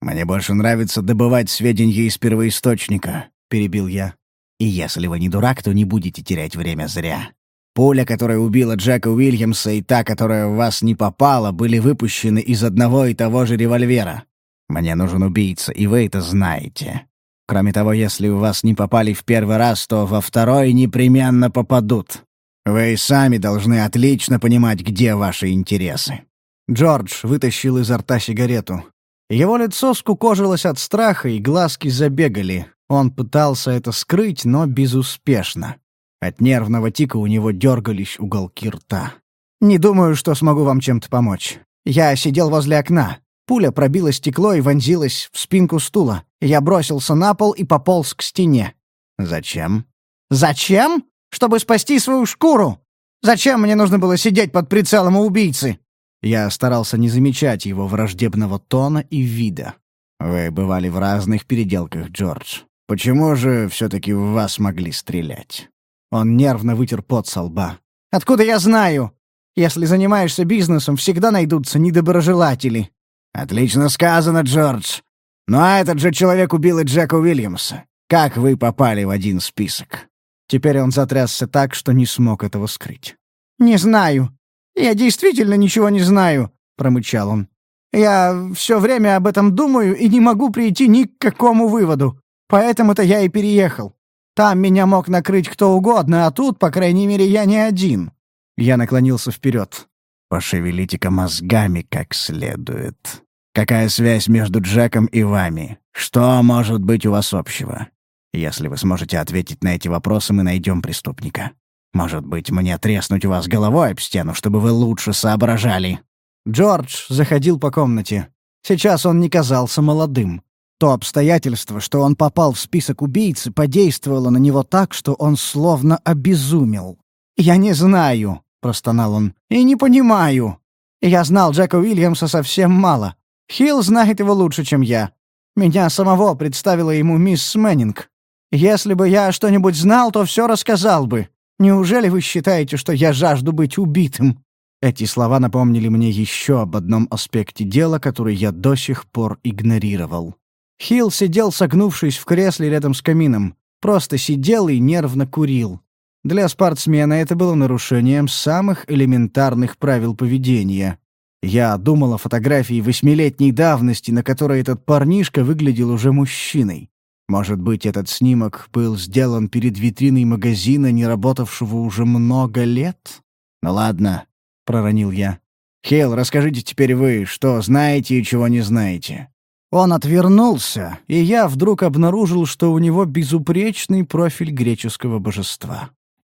«Мне больше нравится добывать сведения из первоисточника», — перебил я. «И если вы не дурак, то не будете терять время зря. Пуля, которая убила Джека Уильямса, и та, которая в вас не попала, были выпущены из одного и того же револьвера. Мне нужен убийца, и вы это знаете. Кроме того, если у вас не попали в первый раз, то во второй непременно попадут. Вы сами должны отлично понимать, где ваши интересы». Джордж вытащил изо рта сигарету. Его лицо скукожилось от страха, и глазки забегали. Он пытался это скрыть, но безуспешно. От нервного тика у него дергались уголки рта. «Не думаю, что смогу вам чем-то помочь. Я сидел возле окна. Пуля пробила стекло и вонзилась в спинку стула. Я бросился на пол и пополз к стене. «Зачем?» «Зачем? Чтобы спасти свою шкуру! Зачем мне нужно было сидеть под прицелом у убийцы?» Я старался не замечать его враждебного тона и вида. «Вы бывали в разных переделках, Джордж. Почему же все-таки в вас могли стрелять?» Он нервно вытер пот со лба. «Откуда я знаю? Если занимаешься бизнесом, всегда найдутся недоброжелатели». «Отлично сказано, Джордж. Ну а этот же человек убил и Джека Уильямса. Как вы попали в один список?» Теперь он затрясся так, что не смог этого скрыть. «Не знаю. Я действительно ничего не знаю», — промычал он. «Я все время об этом думаю и не могу прийти ни к какому выводу. Поэтому-то я и переехал. Там меня мог накрыть кто угодно, а тут, по крайней мере, я не один». Я наклонился вперед. «Пошевелите-ка мозгами как следует. Какая связь между Джеком и вами? Что может быть у вас общего? Если вы сможете ответить на эти вопросы, мы найдем преступника. Может быть, мне треснуть вас головой об стену, чтобы вы лучше соображали?» Джордж заходил по комнате. Сейчас он не казался молодым. То обстоятельство, что он попал в список убийц, подействовало на него так, что он словно обезумел. «Я не знаю», — простонал он, — «и не понимаю. Я знал Джека Уильямса совсем мало. Хилл знает его лучше, чем я. Меня самого представила ему мисс Мэннинг. Если бы я что-нибудь знал, то все рассказал бы. Неужели вы считаете, что я жажду быть убитым?» Эти слова напомнили мне еще об одном аспекте дела, который я до сих пор игнорировал. Хилл сидел, согнувшись в кресле рядом с камином. Просто сидел и нервно курил. Для спортсмена это было нарушением самых элементарных правил поведения. Я думал о фотографии восьмилетней давности, на которой этот парнишка выглядел уже мужчиной. Может быть, этот снимок был сделан перед витриной магазина, не работавшего уже много лет? «Ну ладно», — проронил я. «Хейл, расскажите теперь вы, что знаете и чего не знаете». Он отвернулся, и я вдруг обнаружил, что у него безупречный профиль греческого божества.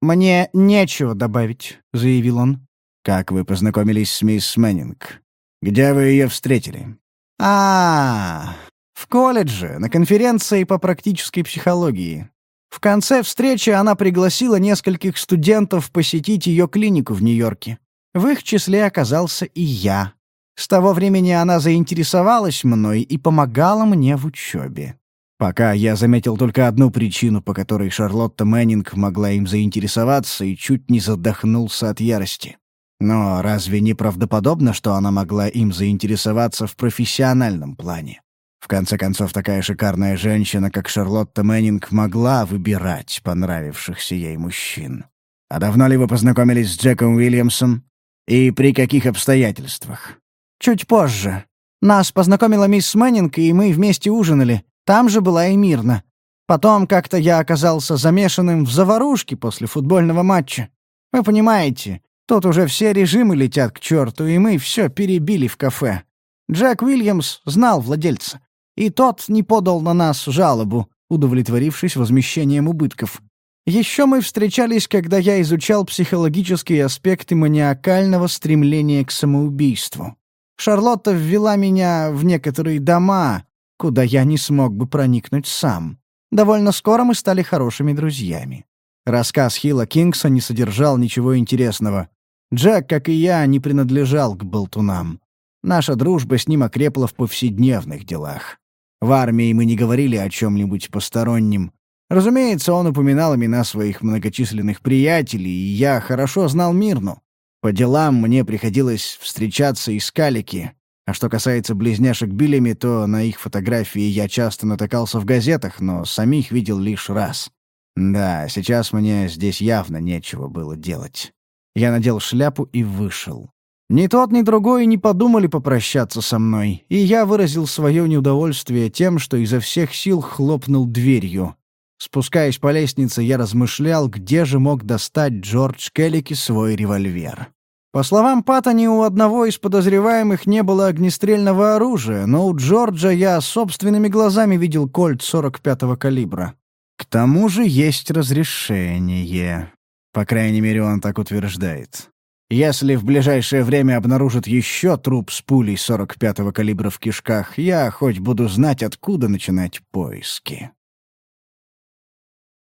«Мне нечего добавить», — заявил он. «Как вы познакомились с мисс Мэннинг? Где вы ее встретили?» а, -а, -а в колледже, на конференции по практической психологии. В конце встречи она пригласила нескольких студентов посетить ее клинику в Нью-Йорке. В их числе оказался и я. С того времени она заинтересовалась мной и помогала мне в учебе. Пока я заметил только одну причину, по которой Шарлотта Мэннинг могла им заинтересоваться и чуть не задохнулся от ярости. Но разве не правдоподобно, что она могла им заинтересоваться в профессиональном плане? В конце концов, такая шикарная женщина, как Шарлотта Мэннинг, могла выбирать понравившихся ей мужчин. А давно ли вы познакомились с Джеком Уильямсом? И при каких обстоятельствах? Чуть позже. Нас познакомила мисс Мэннинг, и мы вместе ужинали. Там же была и Мирна. Потом как-то я оказался замешанным в заварушке после футбольного матча. Вы понимаете, тут уже все режимы летят к черту, и мы все перебили в кафе. Джек Уильямс знал владельца. И тот не подал на нас жалобу, удовлетворившись возмещением убытков. Еще мы встречались, когда я изучал психологические аспекты маниакального стремления к самоубийству. Шарлотта ввела меня в некоторые дома, куда я не смог бы проникнуть сам. Довольно скоро мы стали хорошими друзьями. Рассказ Хилла Кингса не содержал ничего интересного. Джек, как и я, не принадлежал к болтунам. Наша дружба с ним окрепла в повседневных делах. В армии мы не говорили о чем-нибудь постороннем. Разумеется, он упоминал имена своих многочисленных приятелей, и я хорошо знал Мирну. По делам мне приходилось встречаться и с Калики. А что касается близняшек Биллями, то на их фотографии я часто натыкался в газетах, но самих видел лишь раз. Да, сейчас мне здесь явно нечего было делать. Я надел шляпу и вышел. Ни тот, ни другой не подумали попрощаться со мной, и я выразил свое неудовольствие тем, что изо всех сил хлопнул дверью. Спускаясь по лестнице, я размышлял, где же мог достать Джордж Келлики свой револьвер. По словам Пата, ни у одного из подозреваемых не было огнестрельного оружия, но у Джорджа я собственными глазами видел кольт 45-го калибра. К тому же есть разрешение. По крайней мере, он так утверждает. Если в ближайшее время обнаружат еще труп с пулей 45-го калибра в кишках, я хоть буду знать, откуда начинать поиски.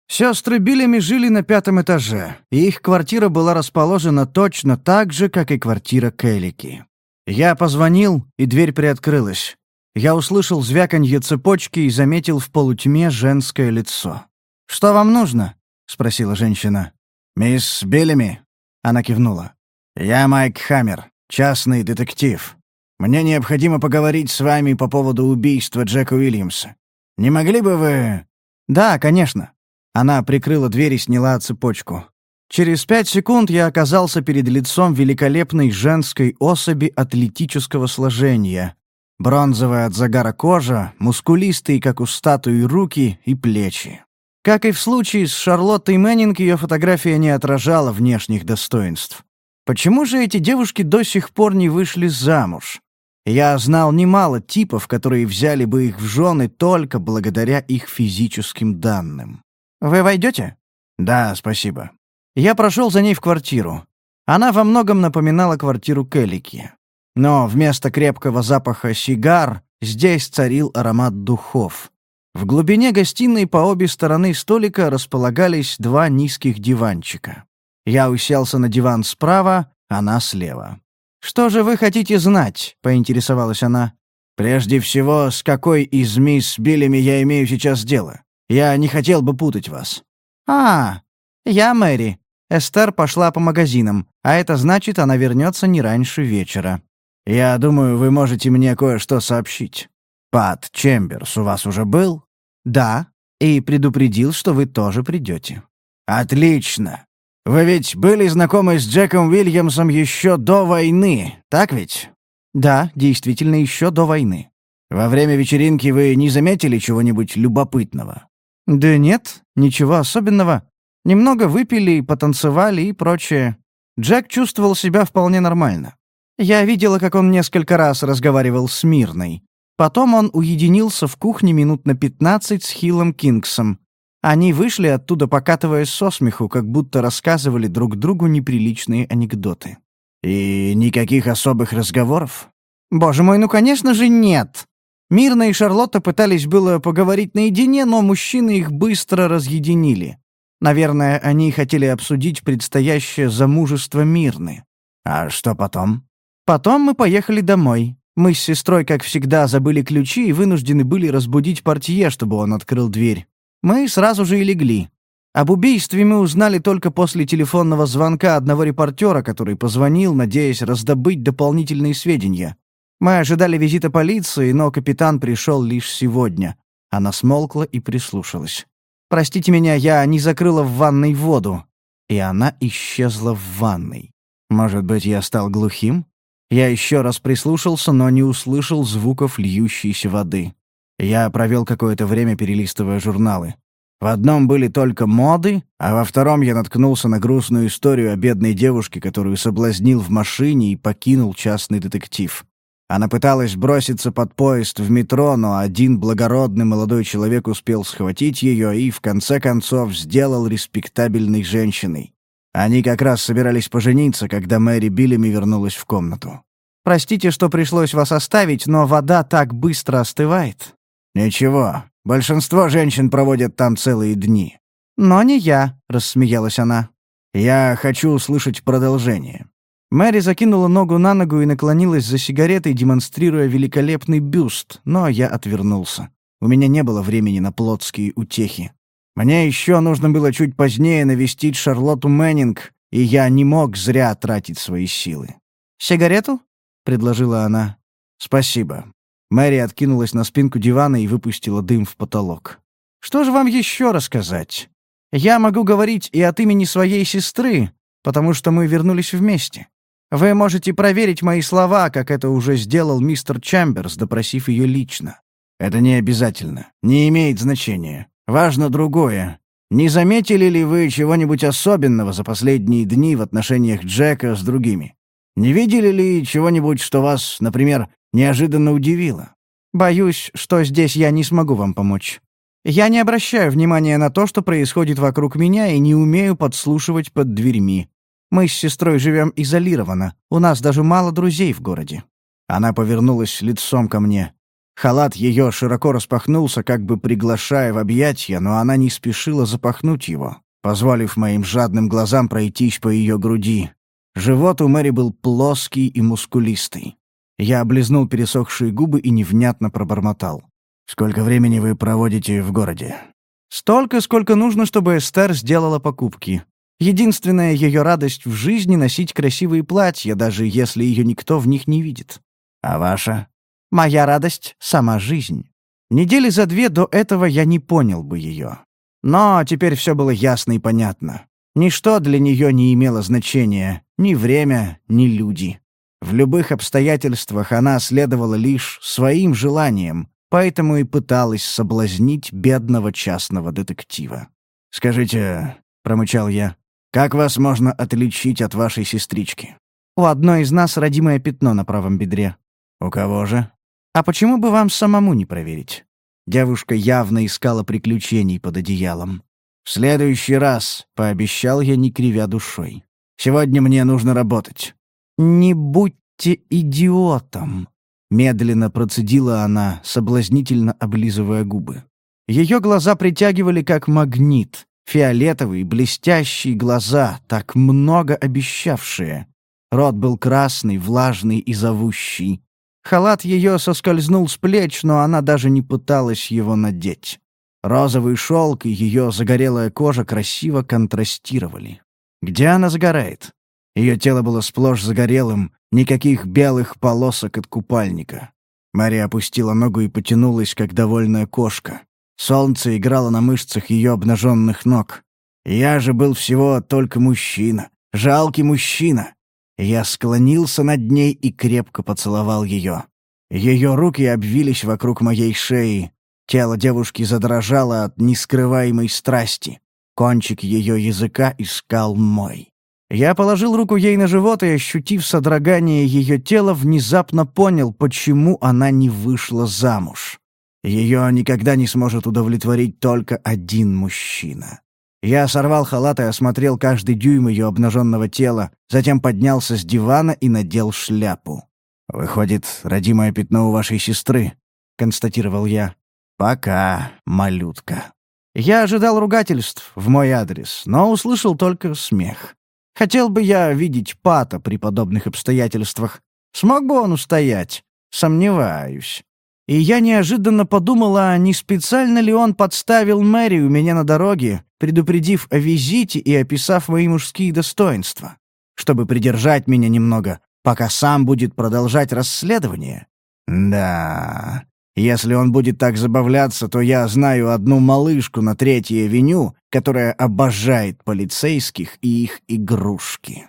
Сестры Биллями жили на пятом этаже, и их квартира была расположена точно так же, как и квартира Келлики. Я позвонил, и дверь приоткрылась. Я услышал звяканье цепочки и заметил в полутьме женское лицо. «Что вам нужно?» — спросила женщина. «Мисс Беллами?» — она кивнула. «Я Майк Хаммер, частный детектив. Мне необходимо поговорить с вами по поводу убийства Джека Уильямса. Не могли бы вы...» «Да, конечно». Она прикрыла дверь и сняла цепочку. Через пять секунд я оказался перед лицом великолепной женской особи атлетического сложения, Бронзовая от загара кожа, мускулистые, как у статуи, руки и плечи. Как и в случае с Шарлоттой Мэннинг, ее фотография не отражала внешних достоинств. Почему же эти девушки до сих пор не вышли замуж? Я знал немало типов, которые взяли бы их в жены только благодаря их физическим данным. «Вы войдете?» «Да, спасибо». Я прошел за ней в квартиру. Она во многом напоминала квартиру Келлики. Но вместо крепкого запаха сигар здесь царил аромат духов. В глубине гостиной по обе стороны столика располагались два низких диванчика. Я уселся на диван справа, она слева. «Что же вы хотите знать?» — поинтересовалась она. «Прежде всего, с какой из мисс Биллями я имею сейчас дело? Я не хотел бы путать вас». «А, я Мэри. Эстер пошла по магазинам, а это значит, она вернется не раньше вечера». «Я думаю, вы можете мне кое-что сообщить. Пат Чемберс у вас уже был?» «Да, и предупредил, что вы тоже придете». «Отлично. Вы ведь были знакомы с Джеком Уильямсом еще до войны, так ведь?» «Да, действительно, еще до войны». «Во время вечеринки вы не заметили чего-нибудь любопытного?» «Да нет, ничего особенного. Немного выпили, потанцевали и прочее. Джек чувствовал себя вполне нормально. Я видела, как он несколько раз разговаривал с Мирной. Потом он уединился в кухне минут на пятнадцать с Хиллом Кингсом. Они вышли оттуда, покатываясь со смеху, как будто рассказывали друг другу неприличные анекдоты. «И никаких особых разговоров?» «Боже мой, ну, конечно же, нет!» Мирна и Шарлотта пытались было поговорить наедине, но мужчины их быстро разъединили. Наверное, они хотели обсудить предстоящее замужество Мирны. А что потом? Потом мы поехали домой. Мы с сестрой, как всегда, забыли ключи и вынуждены были разбудить портье, чтобы он открыл дверь. Мы сразу же и легли. Об убийстве мы узнали только после телефонного звонка одного репортера, который позвонил, надеясь раздобыть дополнительные сведения. Мы ожидали визита полиции, но капитан пришел лишь сегодня. Она смолкла и прислушалась. «Простите меня, я не закрыла в ванной воду». И она исчезла в ванной. Может быть, я стал глухим? Я еще раз прислушался, но не услышал звуков льющейся воды. Я провел какое-то время, перелистывая журналы. В одном были только моды, а во втором я наткнулся на грустную историю о бедной девушке, которую соблазнил в машине и покинул частный детектив. Она пыталась броситься под поезд в метро, но один благородный молодой человек успел схватить ее и, в конце концов, сделал респектабельной женщиной. Они как раз собирались пожениться, когда Мэри Биллими вернулась в комнату. «Простите, что пришлось вас оставить, но вода так быстро остывает». «Ничего, большинство женщин проводят там целые дни». «Но не я», — рассмеялась она. «Я хочу услышать продолжение». Мэри закинула ногу на ногу и наклонилась за сигаретой, демонстрируя великолепный бюст, но я отвернулся. У меня не было времени на плотские утехи. Мне еще нужно было чуть позднее навестить Шарлотту Мэннинг, и я не мог зря тратить свои силы. «Сигарету?» — предложила она. «Спасибо». Мэри откинулась на спинку дивана и выпустила дым в потолок. «Что же вам еще рассказать? Я могу говорить и от имени своей сестры, потому что мы вернулись вместе. Вы можете проверить мои слова, как это уже сделал мистер Чамберс, допросив ее лично. Это не обязательно. Не имеет значения. Важно другое. Не заметили ли вы чего-нибудь особенного за последние дни в отношениях Джека с другими? Не видели ли чего-нибудь, что вас, например, неожиданно удивило? Боюсь, что здесь я не смогу вам помочь. Я не обращаю внимания на то, что происходит вокруг меня, и не умею подслушивать под дверьми. Мы с сестрой живем изолированно. У нас даже мало друзей в городе». Она повернулась лицом ко мне. Халат ее широко распахнулся, как бы приглашая в объятья, но она не спешила запахнуть его, позволив моим жадным глазам пройтись по ее груди. Живот у Мэри был плоский и мускулистый. Я облизнул пересохшие губы и невнятно пробормотал. «Сколько времени вы проводите в городе?» «Столько, сколько нужно, чтобы Эстер сделала покупки. Единственная ее радость в жизни — носить красивые платья, даже если ее никто в них не видит. А ваша? Моя радость — сама жизнь. Недели за две до этого я не понял бы ее. Но теперь все было ясно и понятно. Ничто для нее не имело значения, ни время, ни люди. В любых обстоятельствах она следовала лишь своим желаниям, поэтому и пыталась соблазнить бедного частного детектива. «Скажите», — промычал я, как вас можно отличить от вашей сестрички? У одной из нас родимое пятно на правом бедре. У кого же? А почему бы вам самому не проверить? Девушка явно искала приключений под одеялом. В следующий раз, пообещал я, не кривя душой. Сегодня мне нужно работать. Не будьте идиотом, медленно процедила она, соблазнительно облизывая губы. Ее глаза притягивали как магнит, Фиолетовые, блестящие глаза, так много обещавшие. Рот был красный, влажный и зовущий. Халат ее соскользнул с плеч, но она даже не пыталась его надеть. Розовый шелк и ее загорелая кожа красиво контрастировали. Где она загорает? Ее тело было сплошь загорелым, никаких белых полосок от купальника. Мария опустила ногу и потянулась, как довольная кошка. Солнце играло на мышцах ее обнаженных ног. Я же был всего только мужчина, жалкий мужчина. Я склонился над ней и крепко поцеловал ее. Ее руки обвились вокруг моей шеи. Тело девушки задрожало от нескрываемой страсти. Кончик ее языка искал мой. Я положил руку ей на живот и, ощутив содрогание ее тела, внезапно понял, почему она не вышла замуж. Ее никогда не сможет удовлетворить только один мужчина. Я сорвал халат и осмотрел каждый дюйм ее обнаженного тела, затем поднялся с дивана и надел шляпу. «Выходит, родимое пятно у вашей сестры», — констатировал я. «Пока, малютка». Я ожидал ругательств в мой адрес, но услышал только смех. Хотел бы я видеть Пата при подобных обстоятельствах. Смог бы он устоять? Сомневаюсь. И я неожиданно подумала, не специально ли он подставил Мэри у меня на дороге, предупредив о визите и описав мои мужские достоинства, чтобы придержать меня немного, пока сам будет продолжать расследование. Да, если он будет так забавляться, то я знаю одну малышку на Третьей авеню, которая обожает полицейских и их игрушки.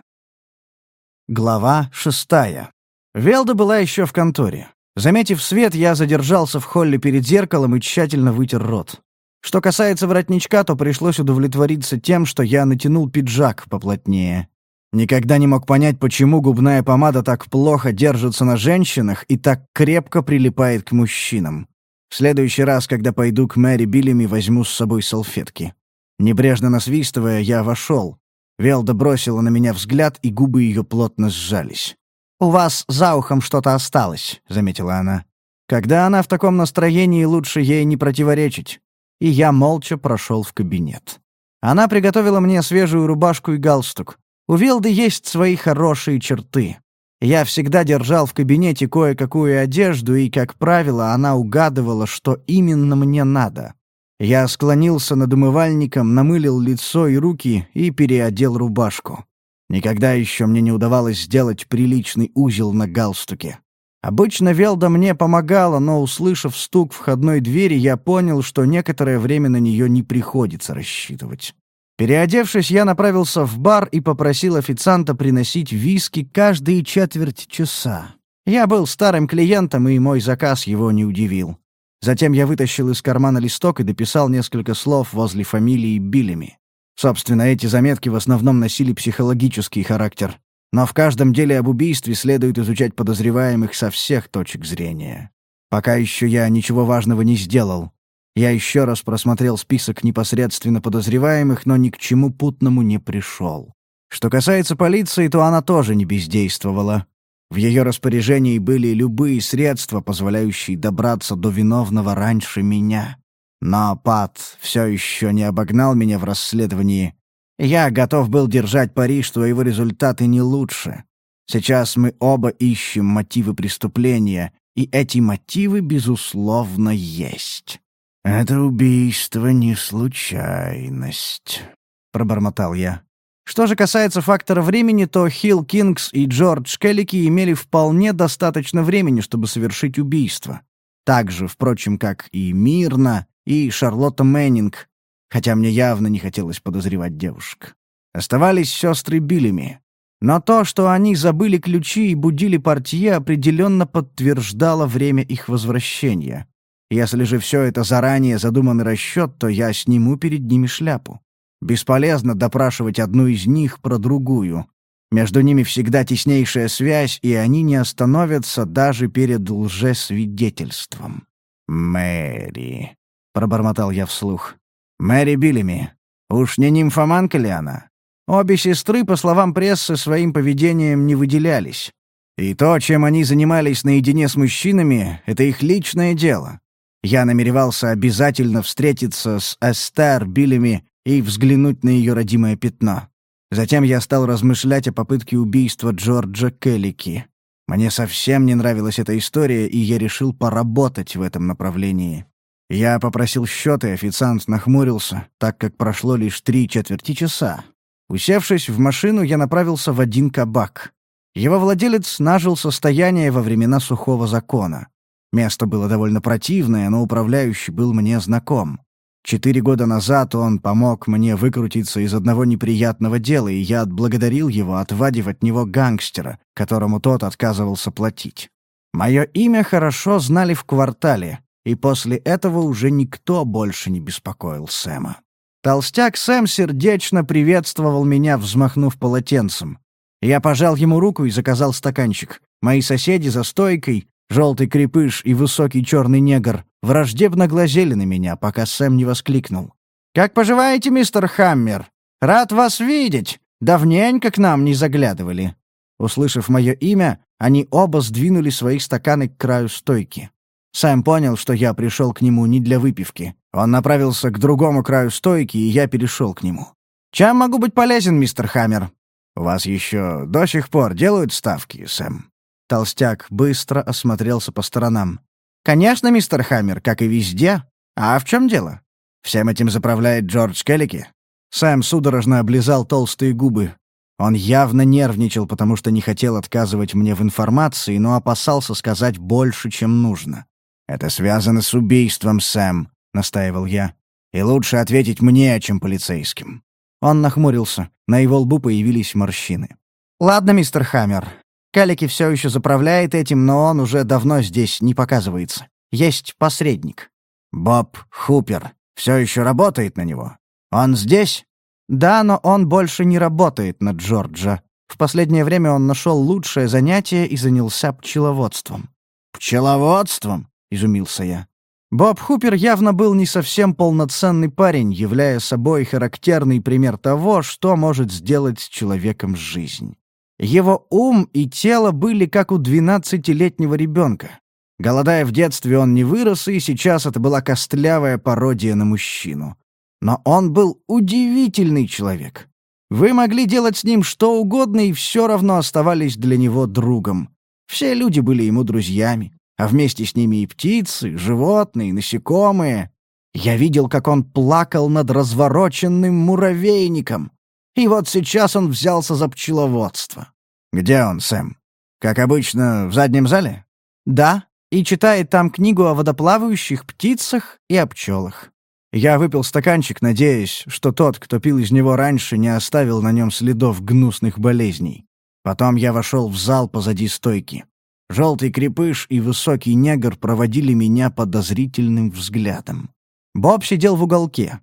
Глава шестая. Велда была еще в конторе. Заметив свет, я задержался в холле перед зеркалом и тщательно вытер рот. Что касается воротничка, то пришлось удовлетвориться тем, что я натянул пиджак поплотнее. Никогда не мог понять, почему губная помада так плохо держится на женщинах и так крепко прилипает к мужчинам. В следующий раз, когда пойду к Мэри Биллими, возьму с собой салфетки. Небрежно насвистывая, я вошел. Велда бросила на меня взгляд, и губы ее плотно сжались. «У вас за ухом что-то осталось», — заметила она. Когда она в таком настроении, лучше ей не противоречить. И я молча прошел в кабинет. Она приготовила мне свежую рубашку и галстук. У Вилды есть свои хорошие черты. Я всегда держал в кабинете кое-какую одежду, и, как правило, она угадывала, что именно мне надо. Я склонился над умывальником, намылил лицо и руки и переодел рубашку. Никогда еще мне не удавалось сделать приличный узел на галстуке. Обычно Велда мне помогала, но, услышав стук входной двери, я понял, что некоторое время на нее не приходится рассчитывать. Переодевшись, я направился в бар и попросил официанта приносить виски каждые четверть часа. Я был старым клиентом, и мой заказ его не удивил. Затем я вытащил из кармана листок и дописал несколько слов возле фамилии Биллими. Собственно, эти заметки в основном носили психологический характер. Но в каждом деле об убийстве следует изучать подозреваемых со всех точек зрения. Пока еще я ничего важного не сделал. Я еще раз просмотрел список непосредственно подозреваемых, но ни к чему путному не пришел. Что касается полиции, то она тоже не бездействовала. В ее распоряжении были любые средства, позволяющие добраться до виновного раньше меня. Но Пат все еще не обогнал меня в расследовании. Я готов был держать пари, что его результаты не лучше. Сейчас мы оба ищем мотивы преступления, и эти мотивы, безусловно, есть. «Это убийство не случайность», — пробормотал я. Что же касается фактора времени, то Хилл Кингс и Джордж Келлики имели вполне достаточно времени, чтобы совершить убийство. Так же, впрочем, как и Мирна, и Шарлотта Мэннинг, хотя мне явно не хотелось подозревать девушек. Оставались сестры Беллеми. Но то, что они забыли ключи и будили портье, определенно подтверждало время их возвращения. Если же все это заранее задуманный расчет, то я сниму перед ними шляпу. Бесполезно допрашивать одну из них про другую. Между ними всегда теснейшая связь, и они не остановятся даже перед лжесвидетельством. «Мэри», — пробормотал я вслух. «Мэри Биллими. Уж не нимфоманка ли она?» Обе сестры, по словам прессы, своим поведением не выделялись. И то, чем они занимались наедине с мужчинами, — это их личное дело. Я намеревался обязательно встретиться с Эстер Биллими и взглянуть на ее родимое пятно. Затем я стал размышлять о попытке убийства Джорджа Келлики. Мне совсем не нравилась эта история, и я решил поработать в этом направлении. Я попросил счет, и официант нахмурился, так как прошло лишь три четверти часа. Усевшись в машину, я направился в один кабак. Его владелец нажил состояние во времена сухого закона. Место было довольно противное, но управляющий был мне знаком. Четыре года назад он помог мне выкрутиться из одного неприятного дела, и я отблагодарил его, отвадив от него гангстера, которому тот отказывался платить. Мое имя хорошо знали в квартале, и после этого уже никто больше не беспокоил Сэма. Толстяк Сэм сердечно приветствовал меня, взмахнув полотенцем. Я пожал ему руку и заказал стаканчик. Мои соседи за стойкой, желтый крепыш и высокий черный негр, враждебно глазели на меня, пока Сэм не воскликнул. «Как поживаете, мистер Хаммер? Рад вас видеть! Давненько к нам не заглядывали». Услышав мое имя, они оба сдвинули свои стаканы к краю стойки. Сэм понял, что я пришел к нему не для выпивки. Он направился к другому краю стойки, и я перешел к нему. «Чем могу быть полезен, мистер Хаммер?» «У вас еще до сих пор делают ставки, Сэм?» Толстяк быстро осмотрелся по сторонам. «Конечно, мистер Хаммер, как и везде. А в чем дело? Всем этим заправляет Джордж Келлики?» Сэм судорожно облизал толстые губы. Он явно нервничал, потому что не хотел отказывать мне в информации, но опасался сказать больше, чем нужно. «Это связано с убийством, Сэм», — настаивал я. «И лучше ответить мне, чем полицейским». Он нахмурился. На его лбу появились морщины. «Ладно, мистер Хаммер. Калики все еще заправляет этим, но он уже давно здесь не показывается. Есть посредник. Боб Хупер все еще работает на него. Он здесь? Да, но он больше не работает на Джорджа. В последнее время он нашел лучшее занятие и занялся пчеловодством. «Пчеловодством?» — изумился я. Боб Хупер явно был не совсем полноценный парень, являя собой характерный пример того, что может сделать с человеком жизнь. Его ум и тело были как у двенадцатилетнего ребенка. Голодая в детстве, он не вырос, и сейчас это была костлявая пародия на мужчину. Но он был удивительный человек. Вы могли делать с ним что угодно, и все равно оставались для него другом. Все люди были ему друзьями, а вместе с ними и птицы, животные, насекомые. Я видел, как он плакал над развороченным муравейником. И вот сейчас он взялся за пчеловодство. «Где он, Сэм? Как обычно, в заднем зале?» «Да, и читает там книгу о водоплавающих птицах и о пчелах». Я выпил стаканчик, надеясь, что тот, кто пил из него раньше, не оставил на нем следов гнусных болезней. Потом я вошел в зал позади стойки. Желтый крепыш и высокий негр проводили меня подозрительным взглядом. Боб сидел в уголке.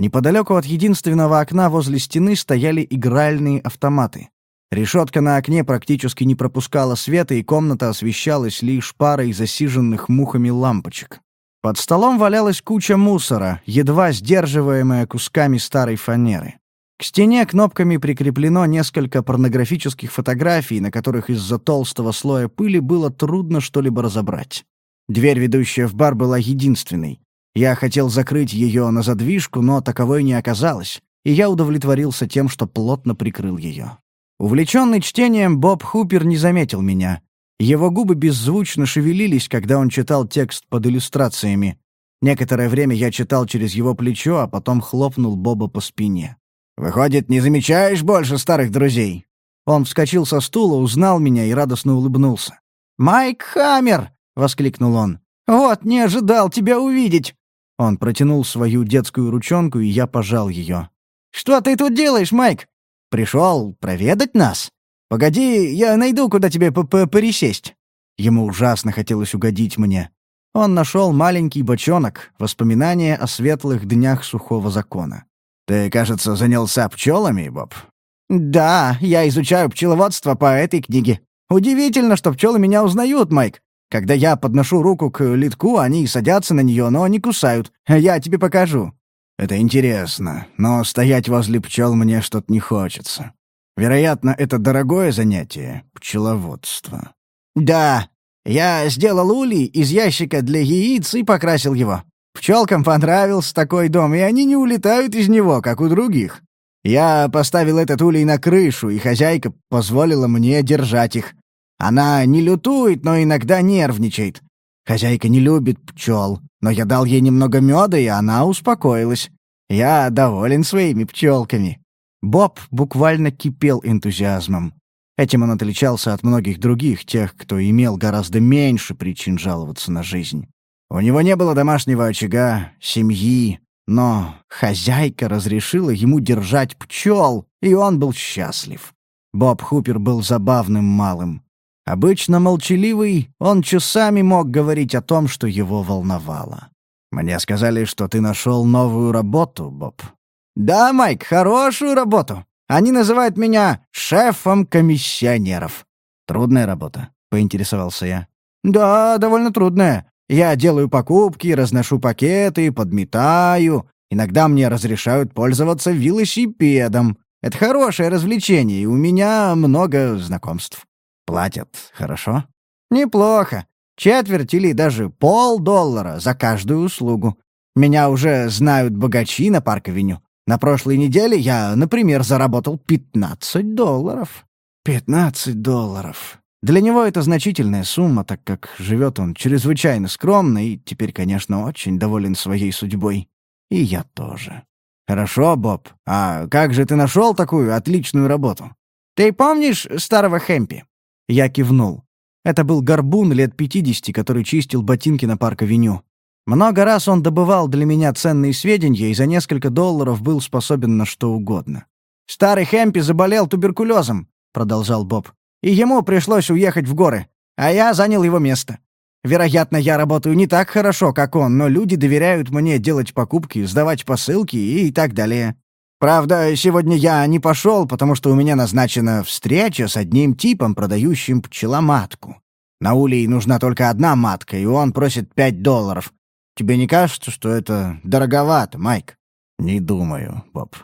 Неподалеку от единственного окна возле стены стояли игральные автоматы. Решетка на окне практически не пропускала света, и комната освещалась лишь парой засиженных мухами лампочек. Под столом валялась куча мусора, едва сдерживаемая кусками старой фанеры. К стене кнопками прикреплено несколько порнографических фотографий, на которых из-за толстого слоя пыли было трудно что-либо разобрать. Дверь, ведущая в бар, была единственной. Я хотел закрыть ее на задвижку, но таковой не оказалось, и я удовлетворился тем, что плотно прикрыл ее. Увлеченный чтением, Боб Хупер не заметил меня. Его губы беззвучно шевелились, когда он читал текст под иллюстрациями. Некоторое время я читал через его плечо, а потом хлопнул Боба по спине. «Выходит, не замечаешь больше старых друзей?» Он вскочил со стула, узнал меня и радостно улыбнулся. «Майк Хаммер!» — воскликнул он. «Вот, не ожидал тебя увидеть!» Он протянул свою детскую ручонку, и я пожал ее. «Что ты тут делаешь, Майк? Пришел проведать нас?» «Погоди, я найду, куда тебе п -п пересесть». Ему ужасно хотелось угодить мне. Он нашел маленький бочонок, воспоминания о светлых днях сухого закона. «Ты, кажется, занялся пчелами, Боб?» «Да, я изучаю пчеловодство по этой книге. Удивительно, что пчелы меня узнают, Майк. Когда я подношу руку к литку, они садятся на нее, но не кусают. Я тебе покажу». «Это интересно, но стоять возле пчел мне что-то не хочется. Вероятно, это дорогое занятие — пчеловодство. «Да, я сделал улей из ящика для яиц и покрасил его. Пчелкам понравился такой дом, и они не улетают из него, как у других. Я поставил этот улей на крышу, и хозяйка позволила мне держать их. Она не лютует, но иногда нервничает. Хозяйка не любит пчел, но я дал ей немного меда, и она успокоилась. Я доволен своими пчелками. Боб буквально кипел энтузиазмом. Этим он отличался от многих других, тех, кто имел гораздо меньше причин жаловаться на жизнь. У него не было домашнего очага, семьи, но хозяйка разрешила ему держать пчел, и он был счастлив. Боб Хупер был забавным малым. Обычно молчаливый, он часами мог говорить о том, что его волновало. «Мне сказали, что ты нашел новую работу, Боб», «Да, Майк, хорошую работу. Они называют меня шефом комиссионеров». «Трудная работа?» — поинтересовался я. «Да, довольно трудная. Я делаю покупки, разношу пакеты, подметаю. Иногда мне разрешают пользоваться велосипедом. Это хорошее развлечение, и у меня много знакомств». «Платят хорошо?» «Неплохо. Четверть или даже полдоллара за каждую услугу. Меня уже знают богачи на Парк-авеню. На прошлой неделе я, например, заработал 15 долларов. 15 долларов. Для него это значительная сумма, так как живет он чрезвычайно скромно и теперь, конечно, очень доволен своей судьбой. И я тоже. Хорошо, Боб. А как же ты нашел такую отличную работу? Ты помнишь старого Хэмпи? Я кивнул. Это был горбун лет 50, который чистил ботинки на парк-авеню. Много раз он добывал для меня ценные сведения и за несколько долларов был способен на что угодно. «Старый Хэмпи заболел туберкулезом», — продолжал Боб. «И ему пришлось уехать в горы, а я занял его место. Вероятно, я работаю не так хорошо, как он, но люди доверяют мне делать покупки, сдавать посылки и так далее. Правда, сегодня я не пошел, потому что у меня назначена встреча с одним типом, продающим пчеломатку. На улей нужна только одна матка, и он просит пять долларов. Тебе не кажется, что это дороговато, Майк?» «Не думаю, Боб».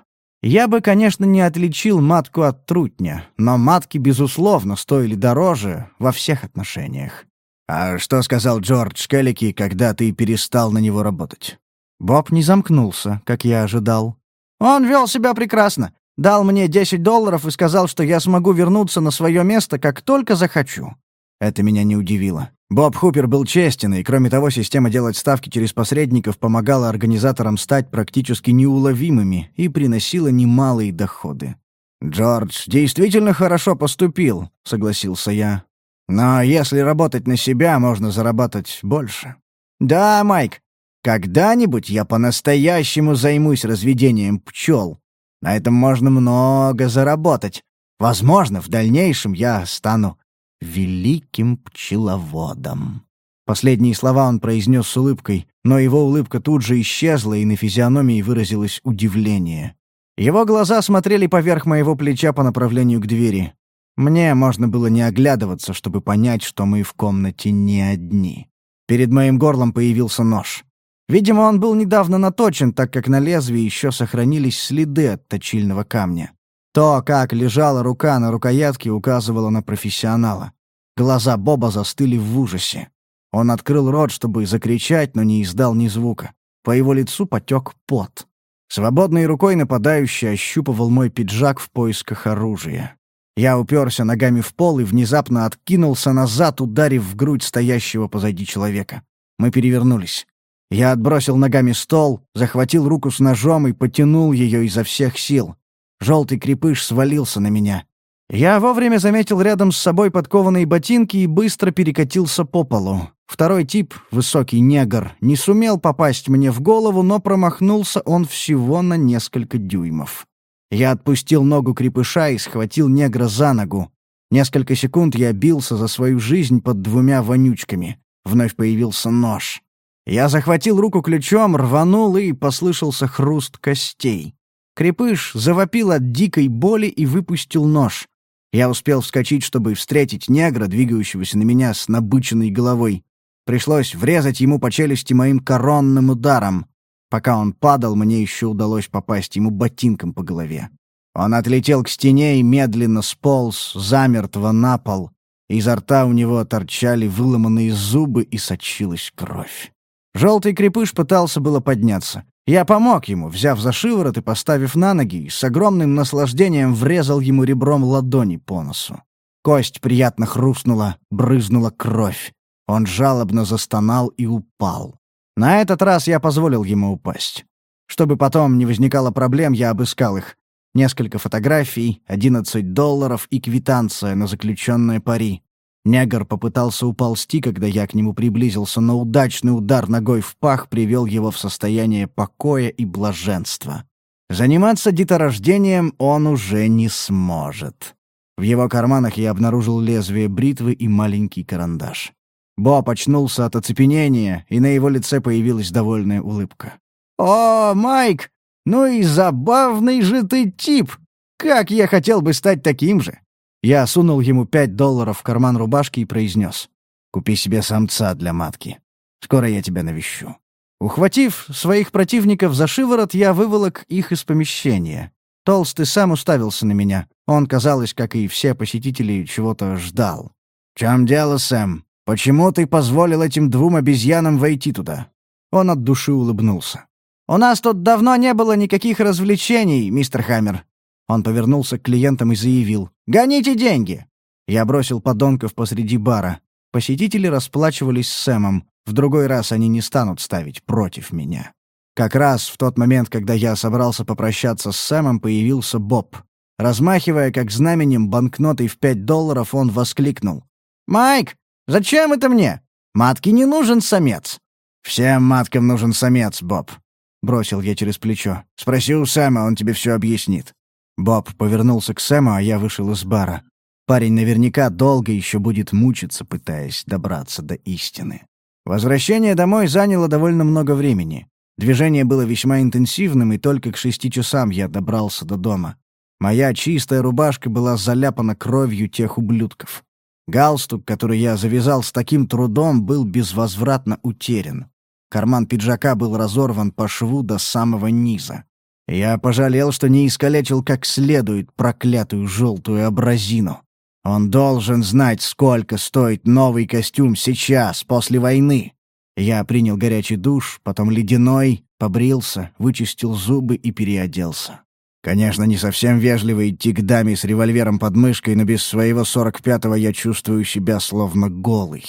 Я бы, конечно, не отличил матку от трутня, но матки, безусловно, стоили дороже во всех отношениях. «А что сказал Джордж Келлики, когда ты перестал на него работать?» Боб не замкнулся, как я ожидал. «Он вел себя прекрасно. Дал мне 10 долларов и сказал, что я смогу вернуться на свое место, как только захочу». Это меня не удивило. Боб Хупер был честен, и, кроме того, система делать ставки через посредников помогала организаторам стать практически неуловимыми и приносила немалые доходы. «Джордж действительно хорошо поступил», — согласился я. Но если работать на себя, можно заработать больше. Да, Майк, когда-нибудь я по-настоящему займусь разведением пчел. На этом можно много заработать. Возможно, в дальнейшем я стану великим пчеловодом». Последние слова он произнес с улыбкой, но его улыбка тут же исчезла, и на физиономии выразилось удивление. Его глаза смотрели поверх моего плеча по направлению к двери. Мне можно было не оглядываться, чтобы понять, что мы в комнате не одни. Перед моим горлом появился нож. Видимо, он был недавно наточен, так как на лезвии еще сохранились следы от точильного камня. То, как лежала рука на рукоятке, указывало на профессионала. Глаза Боба застыли в ужасе. Он открыл рот, чтобы закричать, но не издал ни звука. По его лицу потек пот. Свободной рукой нападающий ощупывал мой пиджак в поисках оружия. Я уперся ногами в пол и внезапно откинулся назад, ударив в грудь стоящего позади человека. Мы перевернулись. Я отбросил ногами стол, захватил руку с ножом и потянул ее изо всех сил. Желтый крепыш свалился на меня. Я вовремя заметил рядом с собой подкованные ботинки и быстро перекатился по полу. Второй тип, высокий негр, не сумел попасть мне в голову, но промахнулся он всего на несколько дюймов. Я отпустил ногу крепыша и схватил негра за ногу. Несколько секунд я бился за свою жизнь под двумя вонючками. Вновь появился нож. Я захватил руку ключом, рванул, и послышался хруст костей. Крепыш завопил от дикой боли и выпустил нож. Я успел вскочить, чтобы встретить негра, двигающегося на меня с набыченной головой. Пришлось врезать ему по челюсти моим коронным ударом. Пока он падал, мне еще удалось попасть ему ботинком по голове. Он отлетел к стене и медленно сполз, замертво на пол. Изо рта у него торчали выломанные зубы и сочилась кровь. Желтый крепыш пытался было подняться. Я помог ему, взяв за шиворот и поставив на ноги, и с огромным наслаждением врезал ему ребром ладони по носу. Кость приятно хрустнула, брызнула кровь. Он жалобно застонал и упал. На этот раз я позволил ему упасть. Чтобы потом не возникало проблем, я обыскал их. Несколько фотографий, 11 долларов и квитанция на заключенное пари. Негр попытался уползти, когда я к нему приблизился, но удачный удар ногой в пах привел его в состояние покоя и блаженства. Заниматься деторождением он уже не сможет. В его карманах я обнаружил лезвие бритвы и маленький карандаш. Боб очнулся от оцепенения, и на его лице появилась довольная улыбка. «О, Майк! Ну и забавный же ты тип! Как я хотел бы стать таким же!» Я сунул ему пять долларов в карман рубашки и произнес. «Купи себе самца для матки. Скоро я тебя навещу». Ухватив своих противников за шиворот, я выволок их из помещения. Толстый сам уставился на меня. Он, казалось, как и все посетители, чего-то ждал. «В чем дело, Сэм? Почему ты позволил этим двум обезьянам войти туда?» Он от души улыбнулся. «У нас тут давно не было никаких развлечений, мистер Хаммер. Он повернулся к клиентам и заявил «Гоните деньги!» Я бросил подонков посреди бара. Посетители расплачивались с Сэмом. В другой раз они не станут ставить против меня. Как раз в тот момент, когда я собрался попрощаться с Сэмом, появился Боб. Размахивая как знаменем банкнотой в пять долларов, он воскликнул. «Майк, зачем это мне? Матке не нужен самец». «Всем маткам нужен самец, Боб», — бросил я через плечо. «Спроси у Сэма, он тебе все объяснит». Боб повернулся к Сэму, а я вышел из бара. Парень наверняка долго еще будет мучиться, пытаясь добраться до истины. Возвращение домой заняло довольно много времени. Движение было весьма интенсивным, и только к шести часам я добрался до дома. Моя чистая рубашка была заляпана кровью тех ублюдков. Галстук, который я завязал с таким трудом, был безвозвратно утерян. Карман пиджака был разорван по шву до самого низа. Я пожалел, что не искалечил как следует проклятую желтую абразину. Он должен знать, сколько стоит новый костюм сейчас, после войны. Я принял горячий душ, потом ледяной, побрился, вычистил зубы и переоделся. Конечно, не совсем вежливо идти к даме с револьвером под мышкой, но без своего сорок пятого я чувствую себя словно голый.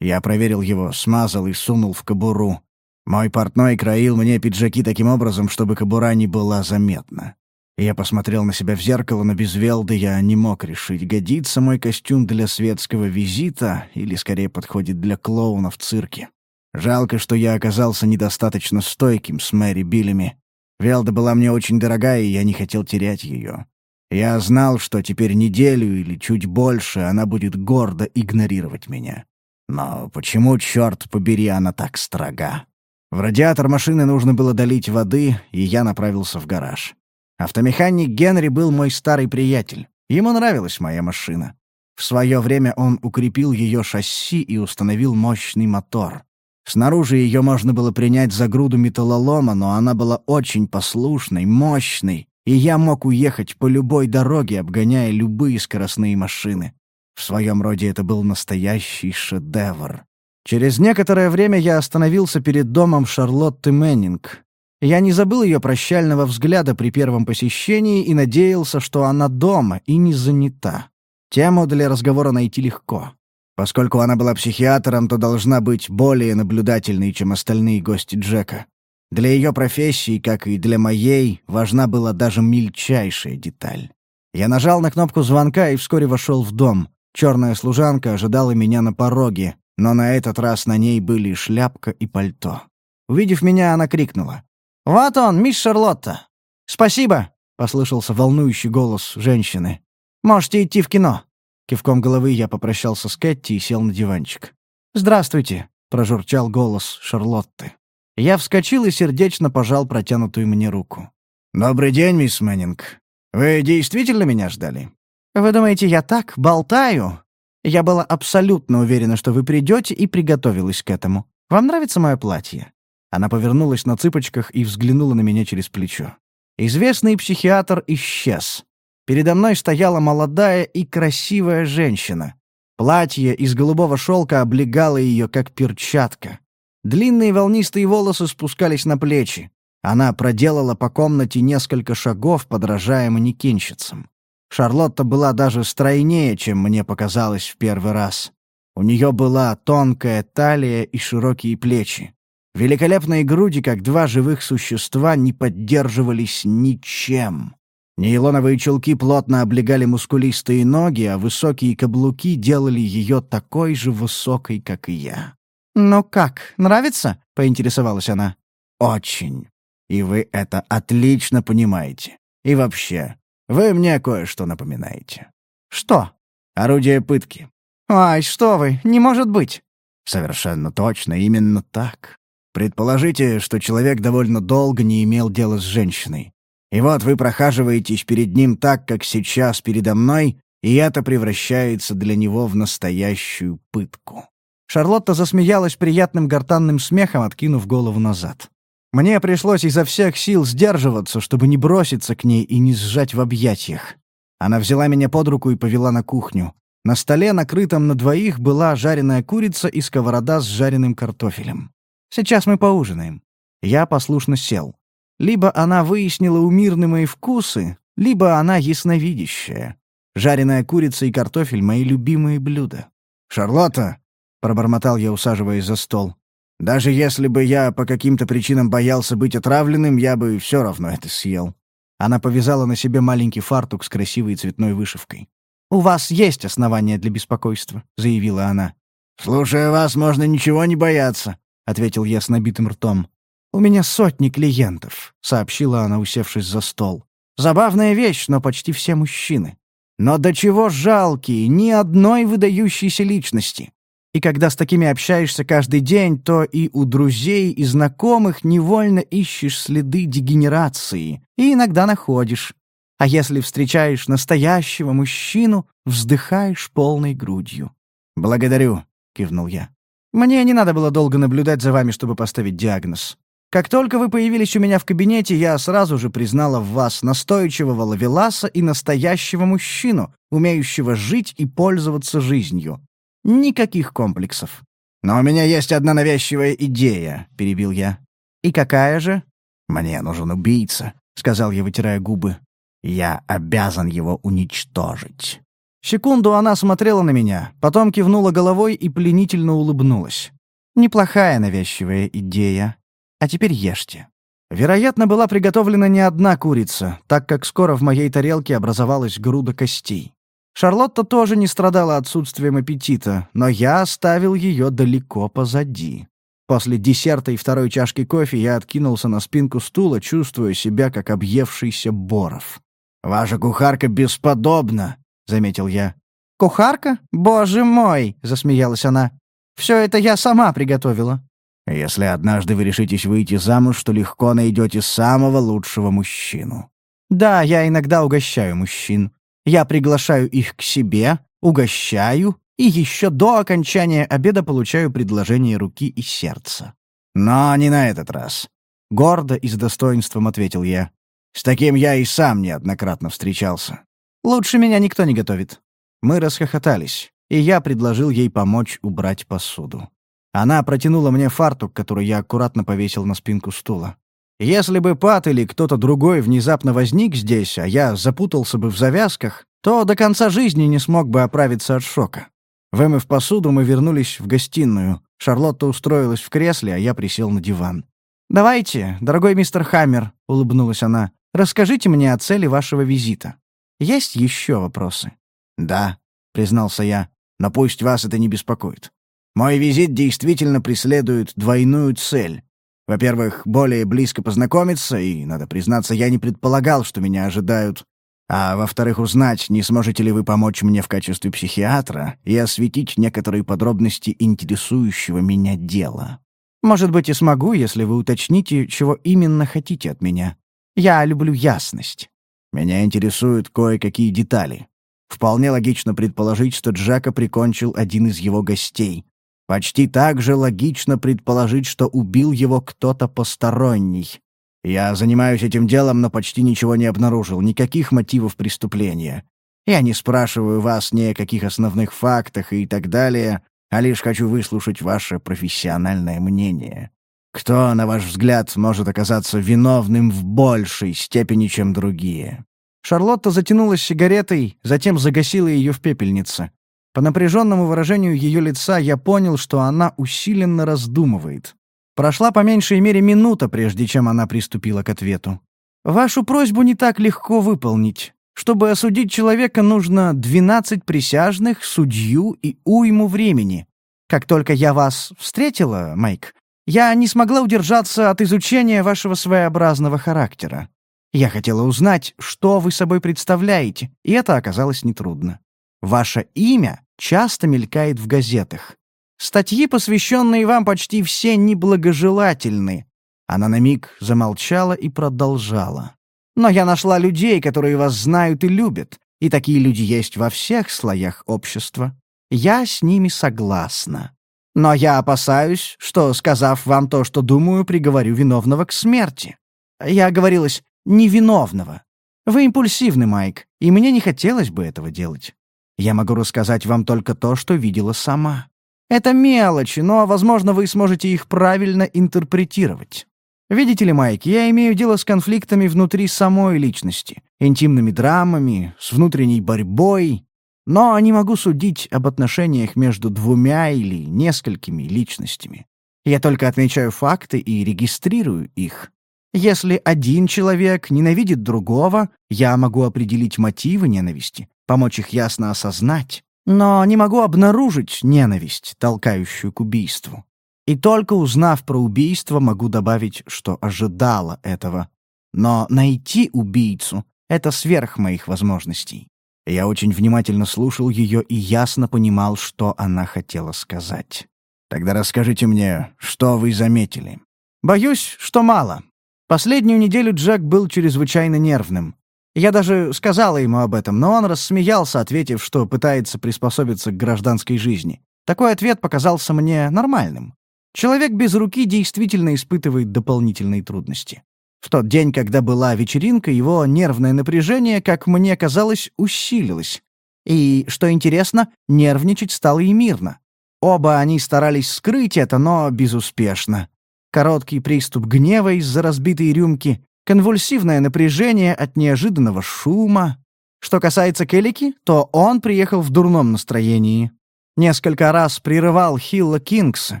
Я проверил его, смазал и сунул в кобуру. Мой портной краил мне пиджаки таким образом, чтобы кобура не была заметна. Я посмотрел на себя в зеркало, но без Велды я не мог решить, годится мой костюм для светского визита или, скорее, подходит для клоуна в цирке. Жалко, что я оказался недостаточно стойким с Мэри Биллями. Велда была мне очень дорогая, и я не хотел терять ее. Я знал, что теперь неделю или чуть больше она будет гордо игнорировать меня. Но почему, черт побери, она так строга? В радиатор машины нужно было долить воды, и я направился в гараж. Автомеханик Генри был мой старый приятель. Ему нравилась моя машина. В свое время он укрепил ее шасси и установил мощный мотор. Снаружи ее можно было принять за груду металлолома, но она была очень послушной, мощной, и я мог уехать по любой дороге, обгоняя любые скоростные машины. В своем роде это был настоящий шедевр. Через некоторое время я остановился перед домом Шарлотты Мэннинг. Я не забыл ее прощального взгляда при первом посещении и надеялся, что она дома и не занята. Тему для разговора найти легко. Поскольку она была психиатром, то должна быть более наблюдательной, чем остальные гости Джека. Для ее профессии, как и для моей, важна была даже мельчайшая деталь. Я нажал на кнопку звонка и вскоре вошел в дом. Черная служанка ожидала меня на пороге, но на этот раз на ней были шляпка и пальто. Увидев меня, она крикнула. «Вот он, мисс Шарлотта!» «Спасибо!» — послышался волнующий голос женщины. «Можете идти в кино!» Кивком головы я попрощался с Кэти и сел на диванчик. «Здравствуйте!» — прожурчал голос Шарлотты. Я вскочил и сердечно пожал протянутую мне руку. «Добрый день, мисс Мэннинг. Вы действительно меня ждали?» «Вы думаете, я так болтаю?» Я была абсолютно уверена, что вы придете, и приготовилась к этому. Вам нравится мое платье?» Она повернулась на цыпочках и взглянула на меня через плечо. Известный психиатр исчез. Передо мной стояла молодая и красивая женщина. Платье из голубого шелка облегало ее, как перчатка. Длинные волнистые волосы спускались на плечи. Она проделала по комнате несколько шагов, подражая манекенщицам. Шарлотта была даже стройнее, чем мне показалось в первый раз. У нее была тонкая талия и широкие плечи. Великолепные груди, как два живых существа, не поддерживались ничем. Нейлоновые чулки плотно облегали мускулистые ноги, а высокие каблуки делали ее такой же высокой, как и я. «Ну как, нравится?» — поинтересовалась она. «Очень. И вы это отлично понимаете. И вообще, вы мне кое-что напоминаете». «Что?» «Орудие пытки». «Ай, что вы, не может быть». «Совершенно точно, именно так. Предположите, что человек довольно долго не имел дела с женщиной. И вот вы прохаживаетесь перед ним так, как сейчас передо мной, и это превращается для него в настоящую пытку». Шарлотта засмеялась приятным гортанным смехом, откинув голову назад. Мне пришлось изо всех сил сдерживаться, чтобы не броситься к ней и не сжать в объятиях. Она взяла меня под руку и повела на кухню. На столе, накрытом на двоих, была жареная курица и сковорода с жареным картофелем. «Сейчас мы поужинаем». Я послушно сел. Либо она выяснила у Мирны мои вкусы, либо она ясновидящая. Жареная курица и картофель — мои любимые блюда. «Шарлотта!» — пробормотал я, усаживаясь за стол. Даже если бы я по каким-то причинам боялся быть отравленным, я бы все равно это съел. Она повязала на себе маленький фартук с красивой цветной вышивкой. «У вас есть основания для беспокойства», — заявила она. «Слушая вас, можно ничего не бояться», — ответил я с набитым ртом. «У меня сотни клиентов», — сообщила она, усевшись за стол. «Забавная вещь, но почти все мужчины. Но до чего жалкие, ни одной выдающейся личности. И когда с такими общаешься каждый день, то и у друзей и знакомых невольно ищешь следы дегенерации, и иногда находишь. А если встречаешь настоящего мужчину, вздыхаешь полной грудью. «Благодарю», — кивнул я. «Мне не надо было долго наблюдать за вами, чтобы поставить диагноз. Как только вы появились у меня в кабинете, я сразу же признала в вас настойчивого лавеласа и настоящего мужчину, умеющего жить и пользоваться жизнью. Никаких комплексов. «Но у меня есть одна навязчивая идея», — перебил я. «И какая же?» «Мне нужен убийца», — сказал я, вытирая губы. «Я обязан его уничтожить». Секунду она смотрела на меня, потом кивнула головой и пленительно улыбнулась. «Неплохая навязчивая идея. А теперь ешьте». Вероятно, была приготовлена не одна курица, так как скоро в моей тарелке образовалась груда костей. Шарлотта тоже не страдала отсутствием аппетита, но я оставил ее далеко позади. После десерта и второй чашки кофе я откинулся на спинку стула, чувствуя себя как объевшийся боров. «Ваша кухарка бесподобна», — заметил я. «Кухарка? Боже мой!» — засмеялась она. «Все это я сама приготовила». Если однажды вы решитесь выйти замуж, то легко найдете самого лучшего мужчину. Да, я иногда угощаю мужчин. Я приглашаю их к себе, угощаю, и еще до окончания обеда получаю предложение руки и сердца. Но не на этот раз. Гордо и с достоинством ответил я. С таким я и сам неоднократно встречался. Лучше меня никто не готовит. Мы расхохотались, и я предложил ей помочь убрать посуду. Она протянула мне фартук, который я аккуратно повесил на спинку стула. Если бы Пат или кто-то другой внезапно возник здесь, а я запутался бы в завязках, то до конца жизни не смог бы оправиться от шока. Вымыв посуду, мы вернулись в гостиную. Шарлотта устроилась в кресле, а я присел на диван. «Давайте, дорогой мистер Хаммер», — улыбнулась она, — «расскажите мне о цели вашего визита. Есть еще вопросы?» «Да», — признался я, — «но пусть вас это не беспокоит. Мой визит действительно преследует двойную цель. Во-первых, более близко познакомиться, и, надо признаться, я не предполагал, что меня ожидают. А во-вторых, узнать, не сможете ли вы помочь мне в качестве психиатра и осветить некоторые подробности интересующего меня дела. Может быть, и смогу, если вы уточните, чего именно хотите от меня. Я люблю ясность. Меня интересуют кое-какие детали. Вполне логично предположить, что Джака прикончил один из его гостей. Почти так же логично предположить, что убил его кто-то посторонний. Я занимаюсь этим делом, но почти ничего не обнаружил, никаких мотивов преступления. Я не спрашиваю вас ни о каких основных фактах и так далее, а лишь хочу выслушать ваше профессиональное мнение. Кто, на ваш взгляд, может оказаться виновным в большей степени, чем другие?» Шарлотта затянулась сигаретой, затем загасила ее в пепельнице. По напряженному выражению ее лица я понял, что она усиленно раздумывает. Прошла по меньшей мере минута, прежде чем она приступила к ответу. «Вашу просьбу не так легко выполнить. Чтобы осудить человека, нужно 12 присяжных, судью и уйму времени. Как только я вас встретила, Майк, я не смогла удержаться от изучения вашего своеобразного характера. Я хотела узнать, что вы собой представляете, и это оказалось нетрудно. Ваше имя часто мелькает в газетах. Статьи, посвященные вам, почти все неблагожелательны». Она на миг замолчала и продолжала. «Но я нашла людей, которые вас знают и любят, и такие люди есть во всех слоях общества. Я с ними согласна. Но я опасаюсь, что, сказав вам то, что думаю, приговорю виновного к смерти. Я оговорилась невиновного. Вы импульсивны, Майк, и мне не хотелось бы этого делать. Я могу рассказать вам только то, что видела сама. Это мелочи, но, возможно, вы сможете их правильно интерпретировать. Видите ли, Майк, я имею дело с конфликтами внутри самой личности, интимными драмами, с внутренней борьбой, но не могу судить об отношениях между двумя или несколькими личностями. Я только отмечаю факты и регистрирую их. Если один человек ненавидит другого, я могу определить мотивы ненависти, помочь их ясно осознать, но не могу обнаружить ненависть, толкающую к убийству. И только узнав про убийство, могу добавить, что ожидала этого. Но найти убийцу — это сверх моих возможностей. Я очень внимательно слушал ее и ясно понимал, что она хотела сказать. «Тогда расскажите мне, что вы заметили?» «Боюсь, что мало. Последнюю неделю Джек был чрезвычайно нервным. Я даже сказала ему об этом, но он рассмеялся, ответив, что пытается приспособиться к гражданской жизни. Такой ответ показался мне нормальным. Человек без руки действительно испытывает дополнительные трудности. В тот день, когда была вечеринка, его нервное напряжение, как мне казалось, усилилось. И, что интересно, нервничать стало и мирно. Оба они старались скрыть это, но безуспешно. Короткий приступ гнева из-за разбитой рюмки, конвульсивное напряжение от неожиданного шума. Что касается Келлики, то он приехал в дурном настроении. Несколько раз прерывал Хилла Кингса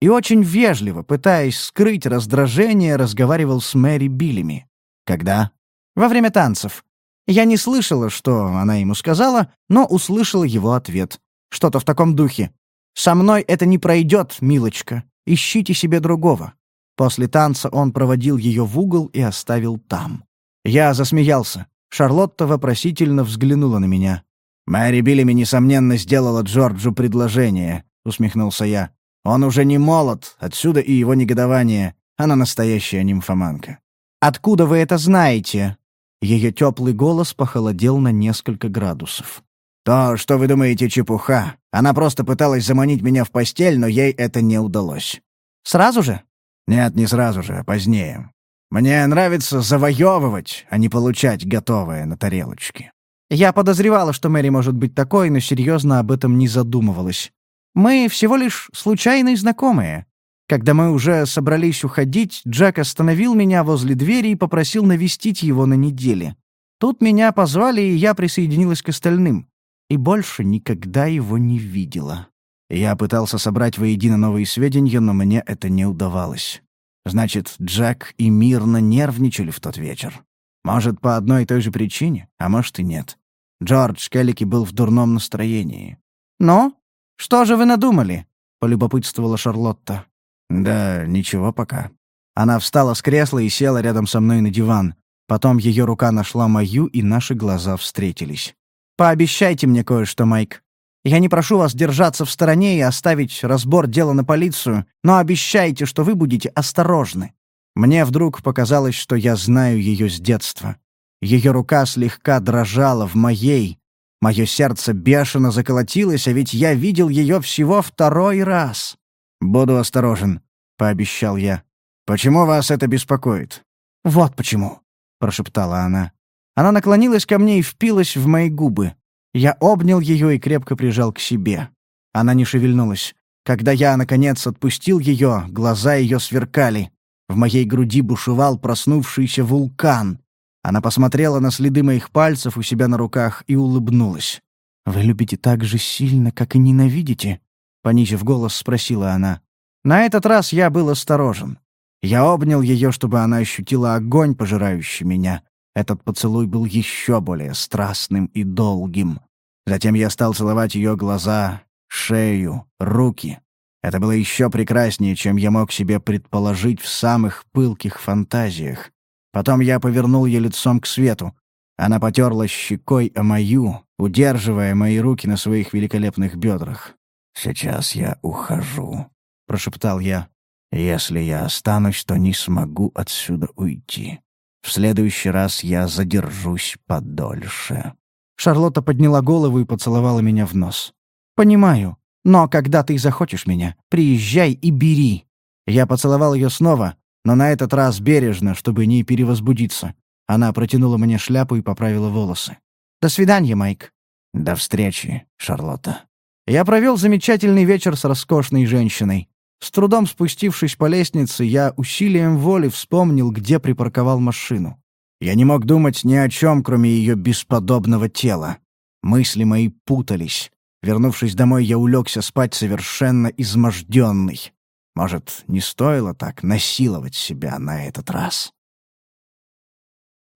и очень вежливо, пытаясь скрыть раздражение, разговаривал с Мэри Биллими. Когда? Во время танцев. Я не слышала, что она ему сказала, но услышала его ответ. Что-то в таком духе. «Со мной это не пройдет, милочка. Ищите себе другого». После танца он проводил ее в угол и оставил там. Я засмеялся. Шарлотта вопросительно взглянула на меня. «Мэри Биллими, несомненно, сделала Джорджу предложение», — усмехнулся я. «Он уже не молод, отсюда и его негодование. Она настоящая нимфоманка». «Откуда вы это знаете?» Ее теплый голос похолодел на несколько градусов. «То, что вы думаете, чепуха. Она просто пыталась заманить меня в постель, но ей это не удалось». «Сразу же?» «Нет, не сразу же, а позднее. Мне нравится завоевывать, а не получать готовое на тарелочке». Я подозревала, что Мэри может быть такой, но серьезно об этом не задумывалась. Мы всего лишь случайные знакомые. Когда мы уже собрались уходить, Джек остановил меня возле двери и попросил навестить его на неделе. Тут меня позвали, и я присоединилась к остальным. И больше никогда его не видела. Я пытался собрать воедино новые сведения, но мне это не удавалось. Значит, Джек и мирно нервничали в тот вечер. Может, по одной и той же причине, а может и нет. Джордж Келлики был в дурном настроении. «Ну, что же вы надумали?» — полюбопытствовала Шарлотта. «Да ничего пока». Она встала с кресла и села рядом со мной на диван. Потом ее рука нашла мою, и наши глаза встретились. «Пообещайте мне кое-что, Майк. Я не прошу вас держаться в стороне и оставить разбор дела на полицию, но обещайте, что вы будете осторожны». Мне вдруг показалось, что я знаю ее с детства. Ее рука слегка дрожала в моей. Мое сердце бешено заколотилось, а ведь я видел ее всего второй раз. «Буду осторожен», — пообещал я. «Почему вас это беспокоит?» «Вот почему», — прошептала она. Она наклонилась ко мне и впилась в мои губы. Я обнял ее и крепко прижал к себе. Она не шевельнулась. Когда я, наконец, отпустил ее, глаза ее сверкали. В моей груди бушевал проснувшийся вулкан. Она посмотрела на следы моих пальцев у себя на руках и улыбнулась. «Вы любите так же сильно, как и ненавидите?» Понизив голос, спросила она. На этот раз я был осторожен. Я обнял ее, чтобы она ощутила огонь, пожирающий меня. Этот поцелуй был еще более страстным и долгим. Затем я стал целовать ее глаза, шею, руки. Это было еще прекраснее, чем я мог себе предположить в самых пылких фантазиях. Потом я повернул ее лицом к свету. Она потерла щекой о мою, удерживая мои руки на своих великолепных бедрах. «Сейчас я ухожу», — прошептал я. «Если я останусь, то не смогу отсюда уйти. В следующий раз я задержусь подольше». Шарлотта подняла голову и поцеловала меня в нос. «Понимаю. Но когда ты захочешь меня, приезжай и бери». Я поцеловал ее снова, но на этот раз бережно, чтобы не перевозбудиться. Она протянула мне шляпу и поправила волосы. «До свидания, Майк». «До встречи, Шарлотта». Я провел замечательный вечер с роскошной женщиной. С трудом спустившись по лестнице, я усилием воли вспомнил, где припарковал машину. Я не мог думать ни о чем, кроме ее бесподобного тела. Мысли мои путались. Вернувшись домой, я улегся спать совершенно изможденный. Может, не стоило так насиловать себя на этот раз?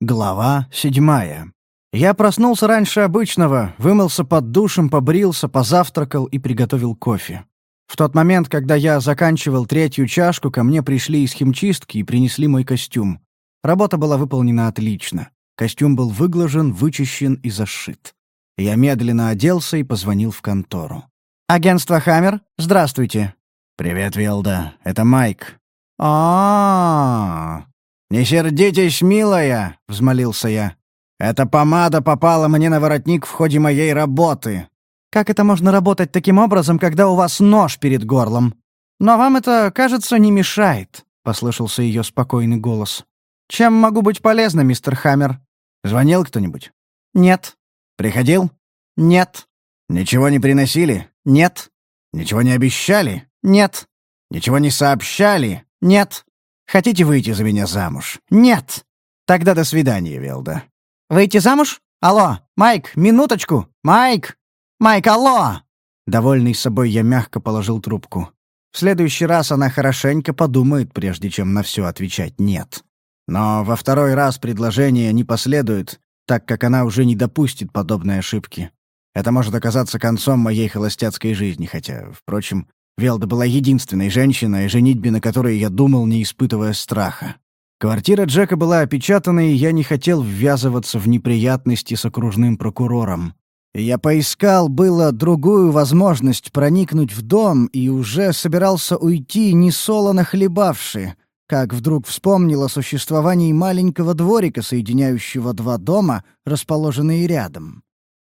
Глава седьмая. Я проснулся раньше обычного, вымылся под душем, побрился, позавтракал и приготовил кофе. В тот момент, когда я заканчивал третью чашку, ко мне пришли из химчистки и принесли мой костюм. Работа была выполнена отлично. Костюм был выглажен, вычищен и зашит. Я медленно оделся и позвонил в контору. «Агентство «Хаммер»? Здравствуйте. «Привет, Вилда. Это Майк». А, -а, а «Не сердитесь, милая!» — взмолился я. «Эта помада попала мне на воротник в ходе моей работы». «Как это можно работать таким образом, когда у вас нож перед горлом? Но вам это, кажется, не мешает», — послышался ее спокойный голос. «Чем могу быть полезна, мистер Хаммер?» «Звонил кто-нибудь?» «Нет». «Приходил?» «Нет». «Ничего не приносили?» «Нет». «Ничего не обещали?» «Нет». «Ничего не сообщали?» «Нет». «Хотите выйти за меня замуж?» «Нет». «Тогда до свидания, Велда». «Выйти замуж? Алло, Майк, минуточку! Майк! Майк, алло!» Довольный собой, я мягко положил трубку. В следующий раз она хорошенько подумает, прежде чем на все отвечать «нет». Но во второй раз предложение не последует, так как она уже не допустит подобной ошибки. Это может оказаться концом моей холостяцкой жизни, хотя, впрочем, Велда была единственной женщиной, женитьбе на которой я думал, не испытывая страха. Квартира Джека была опечатана, и я не хотел ввязываться в неприятности с окружным прокурором. Я поискал, было, другую возможность проникнуть в дом и уже собирался уйти, не солоно хлебавши, как вдруг вспомнил о существовании маленького дворика, соединяющего два дома, расположенные рядом.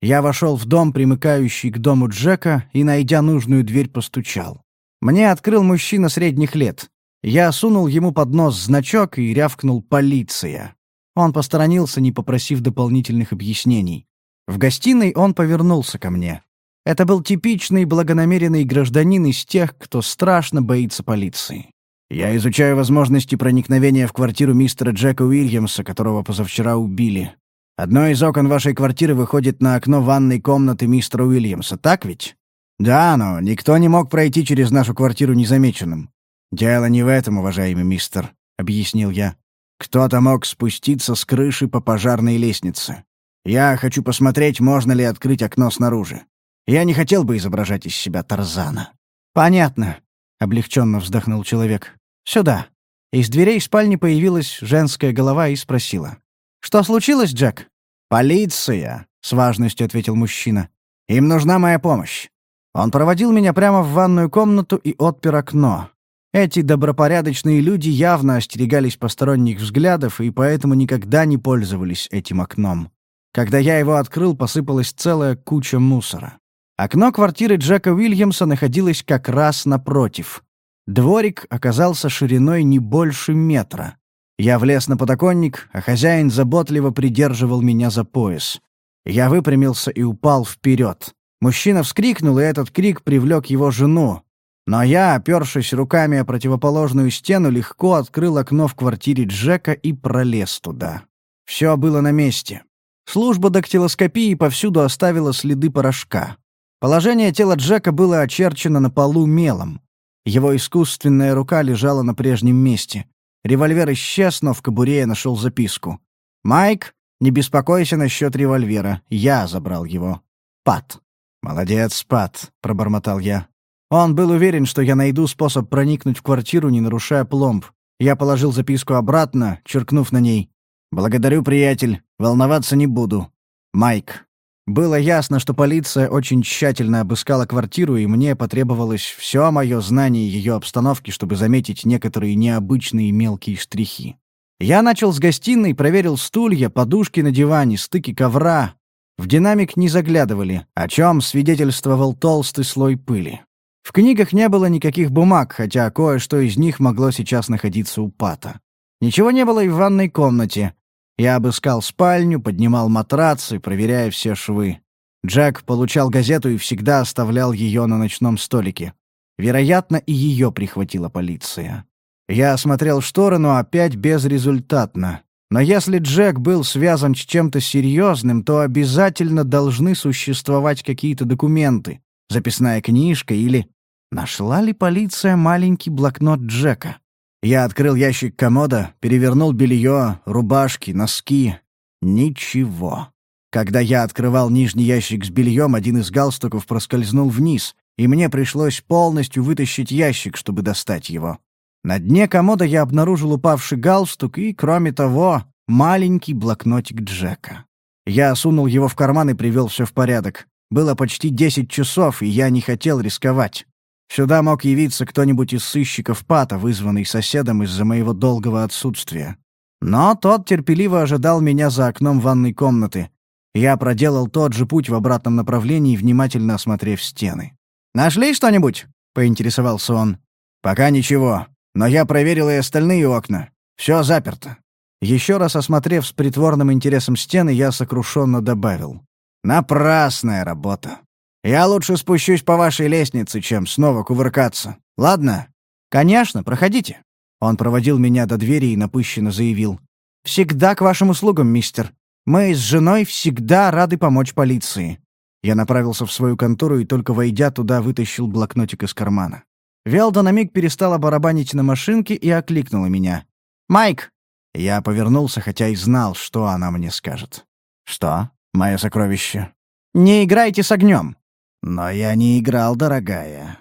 Я вошел в дом, примыкающий к дому Джека, и, найдя нужную дверь, постучал. Мне открыл мужчина средних лет. Я сунул ему под нос значок и рявкнул «Полиция». Он посторонился, не попросив дополнительных объяснений. В гостиной он повернулся ко мне. Это был типичный благонамеренный гражданин из тех, кто страшно боится полиции. Я изучаю возможности проникновения в квартиру мистера Джека Уильямса, которого позавчера убили. Одно из окон вашей квартиры выходит на окно ванной комнаты мистера Уильямса, так ведь? Да, но никто не мог пройти через нашу квартиру незамеченным. Дело не в этом, уважаемый мистер, объяснил я. Кто-то мог спуститься с крыши по пожарной лестнице. Я хочу посмотреть, можно ли открыть окно снаружи. Я не хотел бы изображать из себя Тарзана. Понятно, облегченно вздохнул человек. «Сюда». Из дверей спальни появилась женская голова и спросила. «Что случилось, Джек?» «Полиция», — с важностью ответил мужчина. «Им нужна моя помощь». Он проводил меня прямо в ванную комнату и отпер окно. Эти добропорядочные люди явно остерегались посторонних взглядов и поэтому никогда не пользовались этим окном. Когда я его открыл, посыпалась целая куча мусора. Окно квартиры Джека Уильямса находилось как раз напротив. Дворик оказался шириной не больше метра. Я влез на подоконник, а хозяин заботливо придерживал меня за пояс. Я выпрямился и упал вперед. Мужчина вскрикнул, и этот крик привлек его жену. Но я, опершись руками о противоположную стену, легко открыл окно в квартире Джека и пролез туда. Все было на месте. Служба дактилоскопии повсюду оставила следы порошка. Положение тела Джека было очерчено на полу мелом. Его искусственная рука лежала на прежнем месте. Револьвер исчез, но в кобуре я нашел записку. «Майк, не беспокойся насчет револьвера. Я забрал его. Пат». «Молодец, Пат», — пробормотал я. Он был уверен, что я найду способ проникнуть в квартиру, не нарушая пломб. Я положил записку обратно, черкнув на ней. «Благодарю, приятель. Волноваться не буду. Майк». Было ясно, что полиция очень тщательно обыскала квартиру, и мне потребовалось все мое знание ее обстановки, чтобы заметить некоторые необычные мелкие штрихи. Я начал с гостиной, проверил стулья, подушки на диване, стыки ковра. В динамик не заглядывали, о чем свидетельствовал толстый слой пыли. В книгах не было никаких бумаг, хотя кое-что из них могло сейчас находиться у Пата. Ничего не было и в ванной комнате. Я обыскал спальню, поднимал матрацы, проверяя все швы. Джек получал газету и всегда оставлял ее на ночном столике. Вероятно, и ее прихватила полиция. Я осмотрел шторы, но опять безрезультатно. Но если Джек был связан с чем-то серьезным, то обязательно должны существовать какие-то документы, записная книжка или... Нашла ли полиция маленький блокнот Джека? Я открыл ящик комода, перевернул белье, рубашки, носки. Ничего. Когда я открывал нижний ящик с бельем, один из галстуков проскользнул вниз, и мне пришлось полностью вытащить ящик, чтобы достать его. На дне комода я обнаружил упавший галстук и, кроме того, маленький блокнотик Джека. Я сунул его в карман и привел все в порядок. Было почти десять часов, и я не хотел рисковать. Сюда мог явиться кто-нибудь из сыщиков Пата, вызванный соседом из-за моего долгого отсутствия. Но тот терпеливо ожидал меня за окном ванной комнаты. Я проделал тот же путь в обратном направлении, внимательно осмотрев стены. «Нашли что-нибудь?» — поинтересовался он. «Пока ничего. Но я проверил и остальные окна. Все заперто». Еще раз осмотрев с притворным интересом стены, я сокрушенно добавил. «Напрасная работа». Я лучше спущусь по вашей лестнице, чем снова кувыркаться. Ладно? Конечно, проходите. Он проводил меня до двери и напыщенно заявил. «Всегда к вашим услугам, мистер. Мы с женой всегда рады помочь полиции». Я направился в свою контору и только войдя туда, вытащил блокнотик из кармана. Велда на миг перестала барабанить на машинке и окликнула меня. «Майк!» Я повернулся, хотя и знал, что она мне скажет. «Что, мое сокровище?» «Не играйте с огнем!» «Но я не играл, дорогая.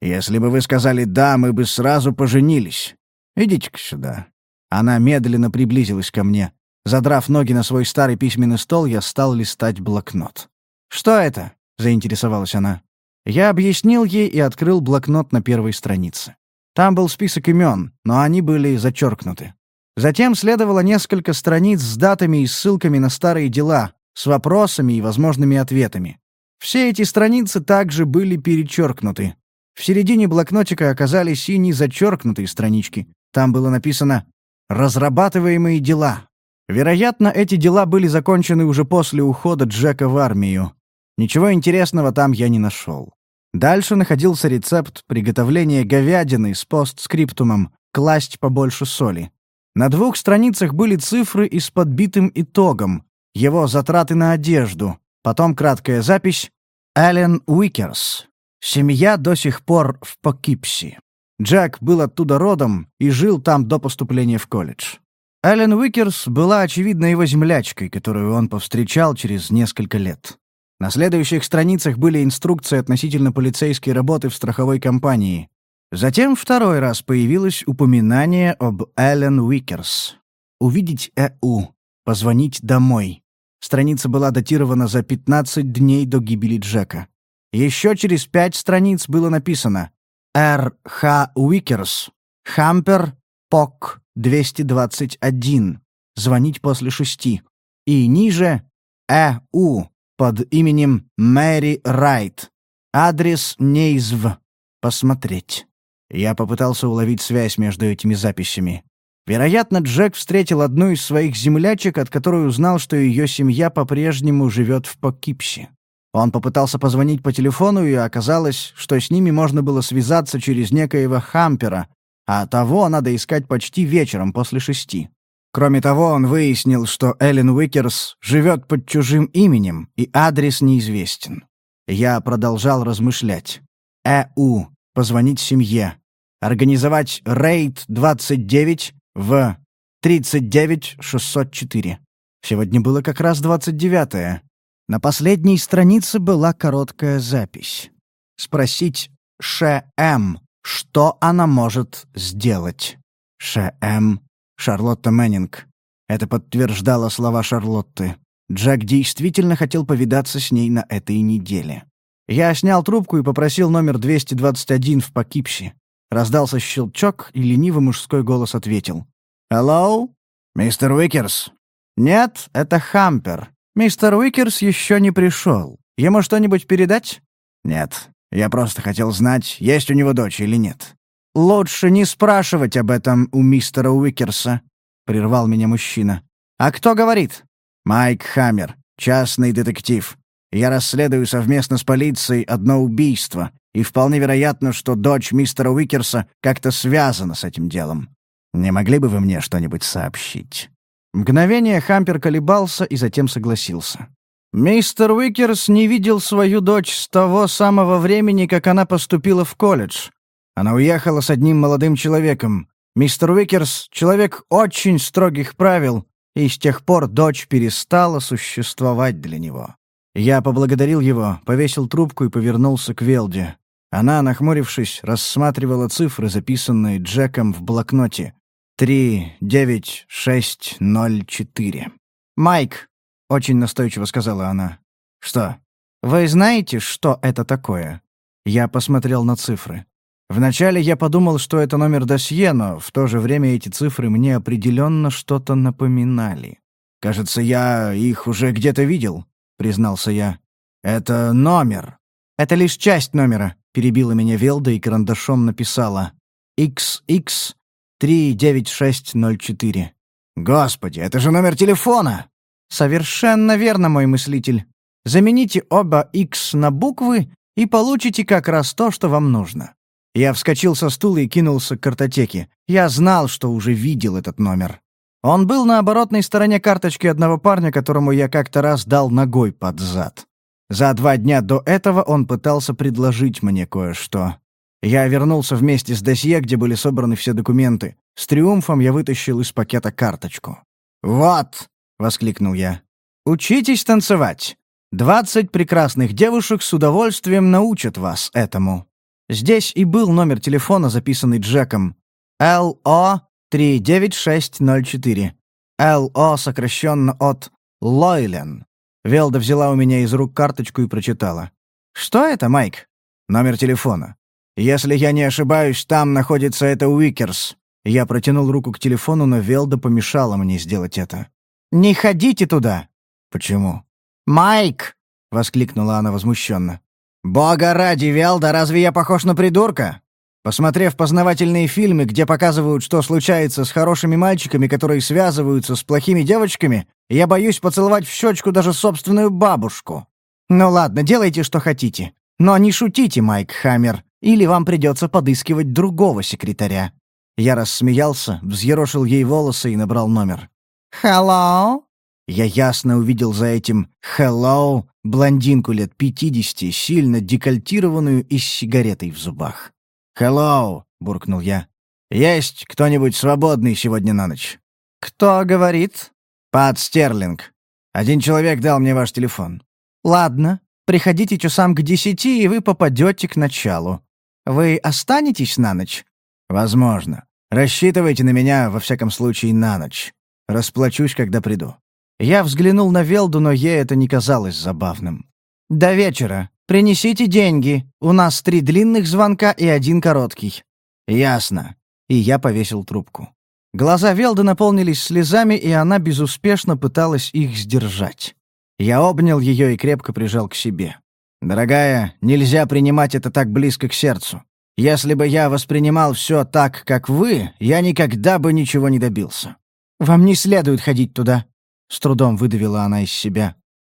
Если бы вы сказали «да», мы бы сразу поженились. Идите-ка сюда». Она медленно приблизилась ко мне. Задрав ноги на свой старый письменный стол, я стал листать блокнот. «Что это?» — заинтересовалась она. Я объяснил ей и открыл блокнот на первой странице. Там был список имен, но они были зачеркнуты. Затем следовало несколько страниц с датами и ссылками на старые дела, с вопросами и возможными ответами. Все эти страницы также были перечеркнуты. В середине блокнотика оказались синие зачеркнутые странички. Там было написано «Разрабатываемые дела». Вероятно, эти дела были закончены уже после ухода Джека в армию. Ничего интересного там я не нашел. Дальше находился рецепт приготовления говядины с постскриптумом «класть побольше соли». На двух страницах были цифры и с подбитым итогом, его затраты на одежду, потом краткая запись «Аллен Уикерс. Семья до сих пор в Покипси». Джек был оттуда родом и жил там до поступления в колледж. Эллен Уикерс была, очевидно, его землячкой, которую он повстречал через несколько лет. На следующих страницах были инструкции относительно полицейской работы в страховой компании. Затем второй раз появилось упоминание об Эллен Уикерс. «Увидеть Э.У. Позвонить домой». Страница была датирована за 15 дней до гибели Джека. Еще через пять страниц было написано «Р. Х. Уикерс. Хампер. Пок. 221. Звонить после шести». И ниже «Э.У под именем Мэри Райт. Адрес неизв. Посмотреть. Я попытался уловить связь между этими записями. Вероятно, Джек встретил одну из своих землячек, от которой узнал, что ее семья по-прежнему живет в Покипсе. Он попытался позвонить по телефону, и оказалось, что с ними можно было связаться через некоего Хампера, а того надо искать почти вечером после шести. Кроме того, он выяснил, что Эллен Уикерс живет под чужим именем, и адрес неизвестен. Я продолжал размышлять. Э.У. Позвонить семье. Организовать рейд 29 в 39604. Сегодня было как раз 29-е. На последней странице была короткая запись. Спросить Ш.М., что она может сделать. Ш.М. Шарлотта Мэннинг. Это подтверждало слова Шарлотты. Джек действительно хотел повидаться с ней на этой неделе. Я снял трубку и попросил номер 221 в Покипсе. Раздался щелчок, и ленивый мужской голос ответил. «Алло? Мистер Уикерс?» «Нет, это Хампер. Мистер Уикерс еще не пришел. Ему что-нибудь передать?» «Нет. Я просто хотел знать, есть у него дочь или нет. «Лучше не спрашивать об этом у мистера Уикерса», — прервал меня мужчина. «А кто говорит?» «Майк Хаммер, частный детектив. Я расследую совместно с полицией одно убийство, и вполне вероятно, что дочь мистера Уикерса как-то связана с этим делом. Не могли бы вы мне что-нибудь сообщить?» Мгновение Хампер колебался и затем согласился. «Мистер Уикерс не видел свою дочь с того самого времени, как она поступила в колледж. Она уехала с одним молодым человеком. Мистер Уикерс — человек очень строгих правил, и с тех пор дочь перестала существовать для него. Я поблагодарил его, повесил трубку и повернулся к Велде. Она, нахмурившись, рассматривала цифры, записанные Джеком в блокноте. «Три, девять, шесть, ноль, четыре». «Майк», — очень настойчиво сказала она. «Что?» «Вы знаете, что это такое?» Я посмотрел на цифры. Вначале я подумал, что это номер досье, но в то же время эти цифры мне определенно что-то напоминали. «Кажется, я их уже где-то видел», — признался я. «Это номер». «Это лишь часть номера», — перебила меня Велда и карандашом написала. XX39604. «Господи, это же номер телефона!» «Совершенно верно, мой мыслитель. Замените оба X на буквы и получите как раз то, что вам нужно». Я вскочил со стула и кинулся к картотеке. Я знал, что уже видел этот номер. Он был на оборотной стороне карточки одного парня, которому я как-то раз дал ногой под зад. За два дня до этого он пытался предложить мне кое-что. Я вернулся вместе с досье, где были собраны все документы. С триумфом я вытащил из пакета карточку. «Вот!» — воскликнул я. «Учитесь танцевать. Двадцать прекрасных девушек с удовольствием научат вас этому». Здесь и был номер телефона, записанный Джеком. ЛО 39604. ЛО сокращенно от Лойлен. Велда взяла у меня из рук карточку и прочитала. «Что это, Майк?» «Номер телефона. Если я не ошибаюсь, там находится это Уикерс». Я протянул руку к телефону, но Велда помешала мне сделать это. «Не ходите туда!» «Почему?» «Майк!» — воскликнула она возмущенно. «Бога ради, Велда, разве я похож на придурка?» Посмотрев познавательные фильмы, где показывают, что случается с хорошими мальчиками, которые связываются с плохими девочками, я боюсь поцеловать в щечку даже собственную бабушку. Ну ладно, делайте, что хотите. Но не шутите, Майк Хаммер, или вам придется подыскивать другого секретаря». Я рассмеялся, взъерошил ей волосы и набрал номер. «Hello?» Я ясно увидел за этим «hello» блондинку лет пятидесяти, сильно декольтированную и с сигаретой в зубах. «Hello!» — буркнул я. «Есть кто-нибудь свободный сегодня на ночь?» «Кто говорит?» «Пат Стерлинг. Один человек дал мне ваш телефон». «Ладно. Приходите часам к десяти, и вы попадете к началу. Вы останетесь на ночь?» «Возможно. Рассчитывайте на меня, во всяком случае, на ночь. Расплачусь, когда приду». Я взглянул на Велду, но ей это не казалось забавным. «До вечера. Принесите деньги. У нас три длинных звонка и один короткий». «Ясно». И я повесил трубку. Глаза Велды наполнились слезами, и она безуспешно пыталась их сдержать. Я обнял ее и крепко прижал к себе. «Дорогая, нельзя принимать это так близко к сердцу. Если бы я воспринимал все так, как вы, я никогда бы ничего не добился». «Вам не следует ходить туда», — с трудом выдавила она из себя.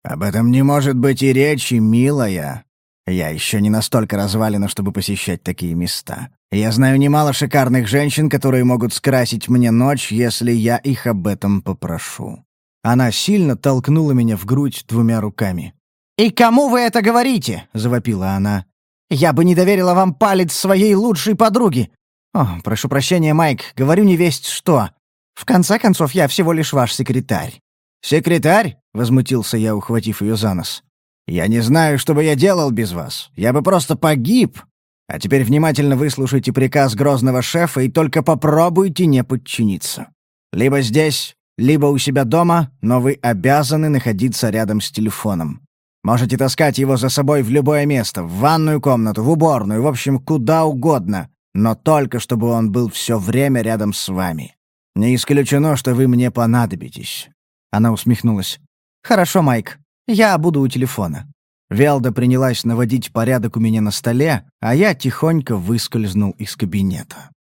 «Об этом не может быть и речи, милая. Я еще не настолько развалена, чтобы посещать такие места. Я знаю немало шикарных женщин, которые могут скрасить мне ночь, если я их об этом попрошу». Она сильно толкнула меня в грудь двумя руками. «И кому вы это говорите?» — завопила она. «Я бы не доверила вам палец своей лучшей подруги. О, прошу прощения, Майк, говорю не весть что. В конце концов, я всего лишь ваш секретарь». «Секретарь?» — возмутился я, ухватив ее за нос. «Я не знаю, что бы я делал без вас. Я бы просто погиб. А теперь внимательно выслушайте приказ грозного шефа и только попробуйте не подчиниться. Либо здесь, либо у себя дома, но вы обязаны находиться рядом с телефоном. Можете таскать его за собой в любое место, в ванную комнату, в уборную, в общем, куда угодно, но только чтобы он был все время рядом с вами. Не исключено, что вы мне понадобитесь. Она усмехнулась. «Хорошо, Майк. Я буду у телефона». Велда принялась наводить порядок у меня на столе, а я тихонько выскользнул из кабинета.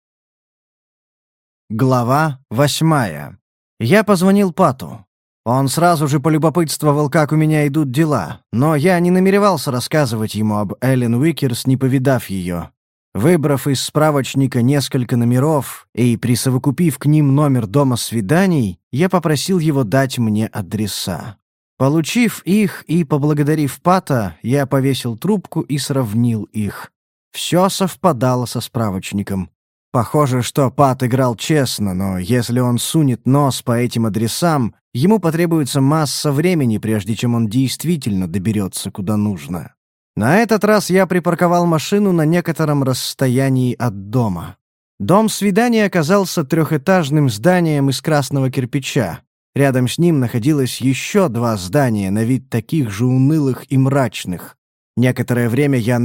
Глава восьмая. Я позвонил Пату. Он сразу же полюбопытствовал, как у меня идут дела, но я не намеревался рассказывать ему об Эллен Уикерс, не повидав ее. Выбрав из справочника несколько номеров и присовокупив к ним номер дома свиданий, я попросил его дать мне адреса. Получив их и поблагодарив Пата, я повесил трубку и сравнил их. Все совпадало со справочником. Похоже, что Пат играл честно, но если он сунет нос по этим адресам, ему потребуется масса времени, прежде чем он действительно доберется куда нужно. На этот раз я припарковал машину на некотором расстоянии от дома. Дом свидания оказался трехэтажным зданием из красного кирпича. Рядом с ним находилось еще два здания, на вид таких же унылых и мрачных. Некоторое время я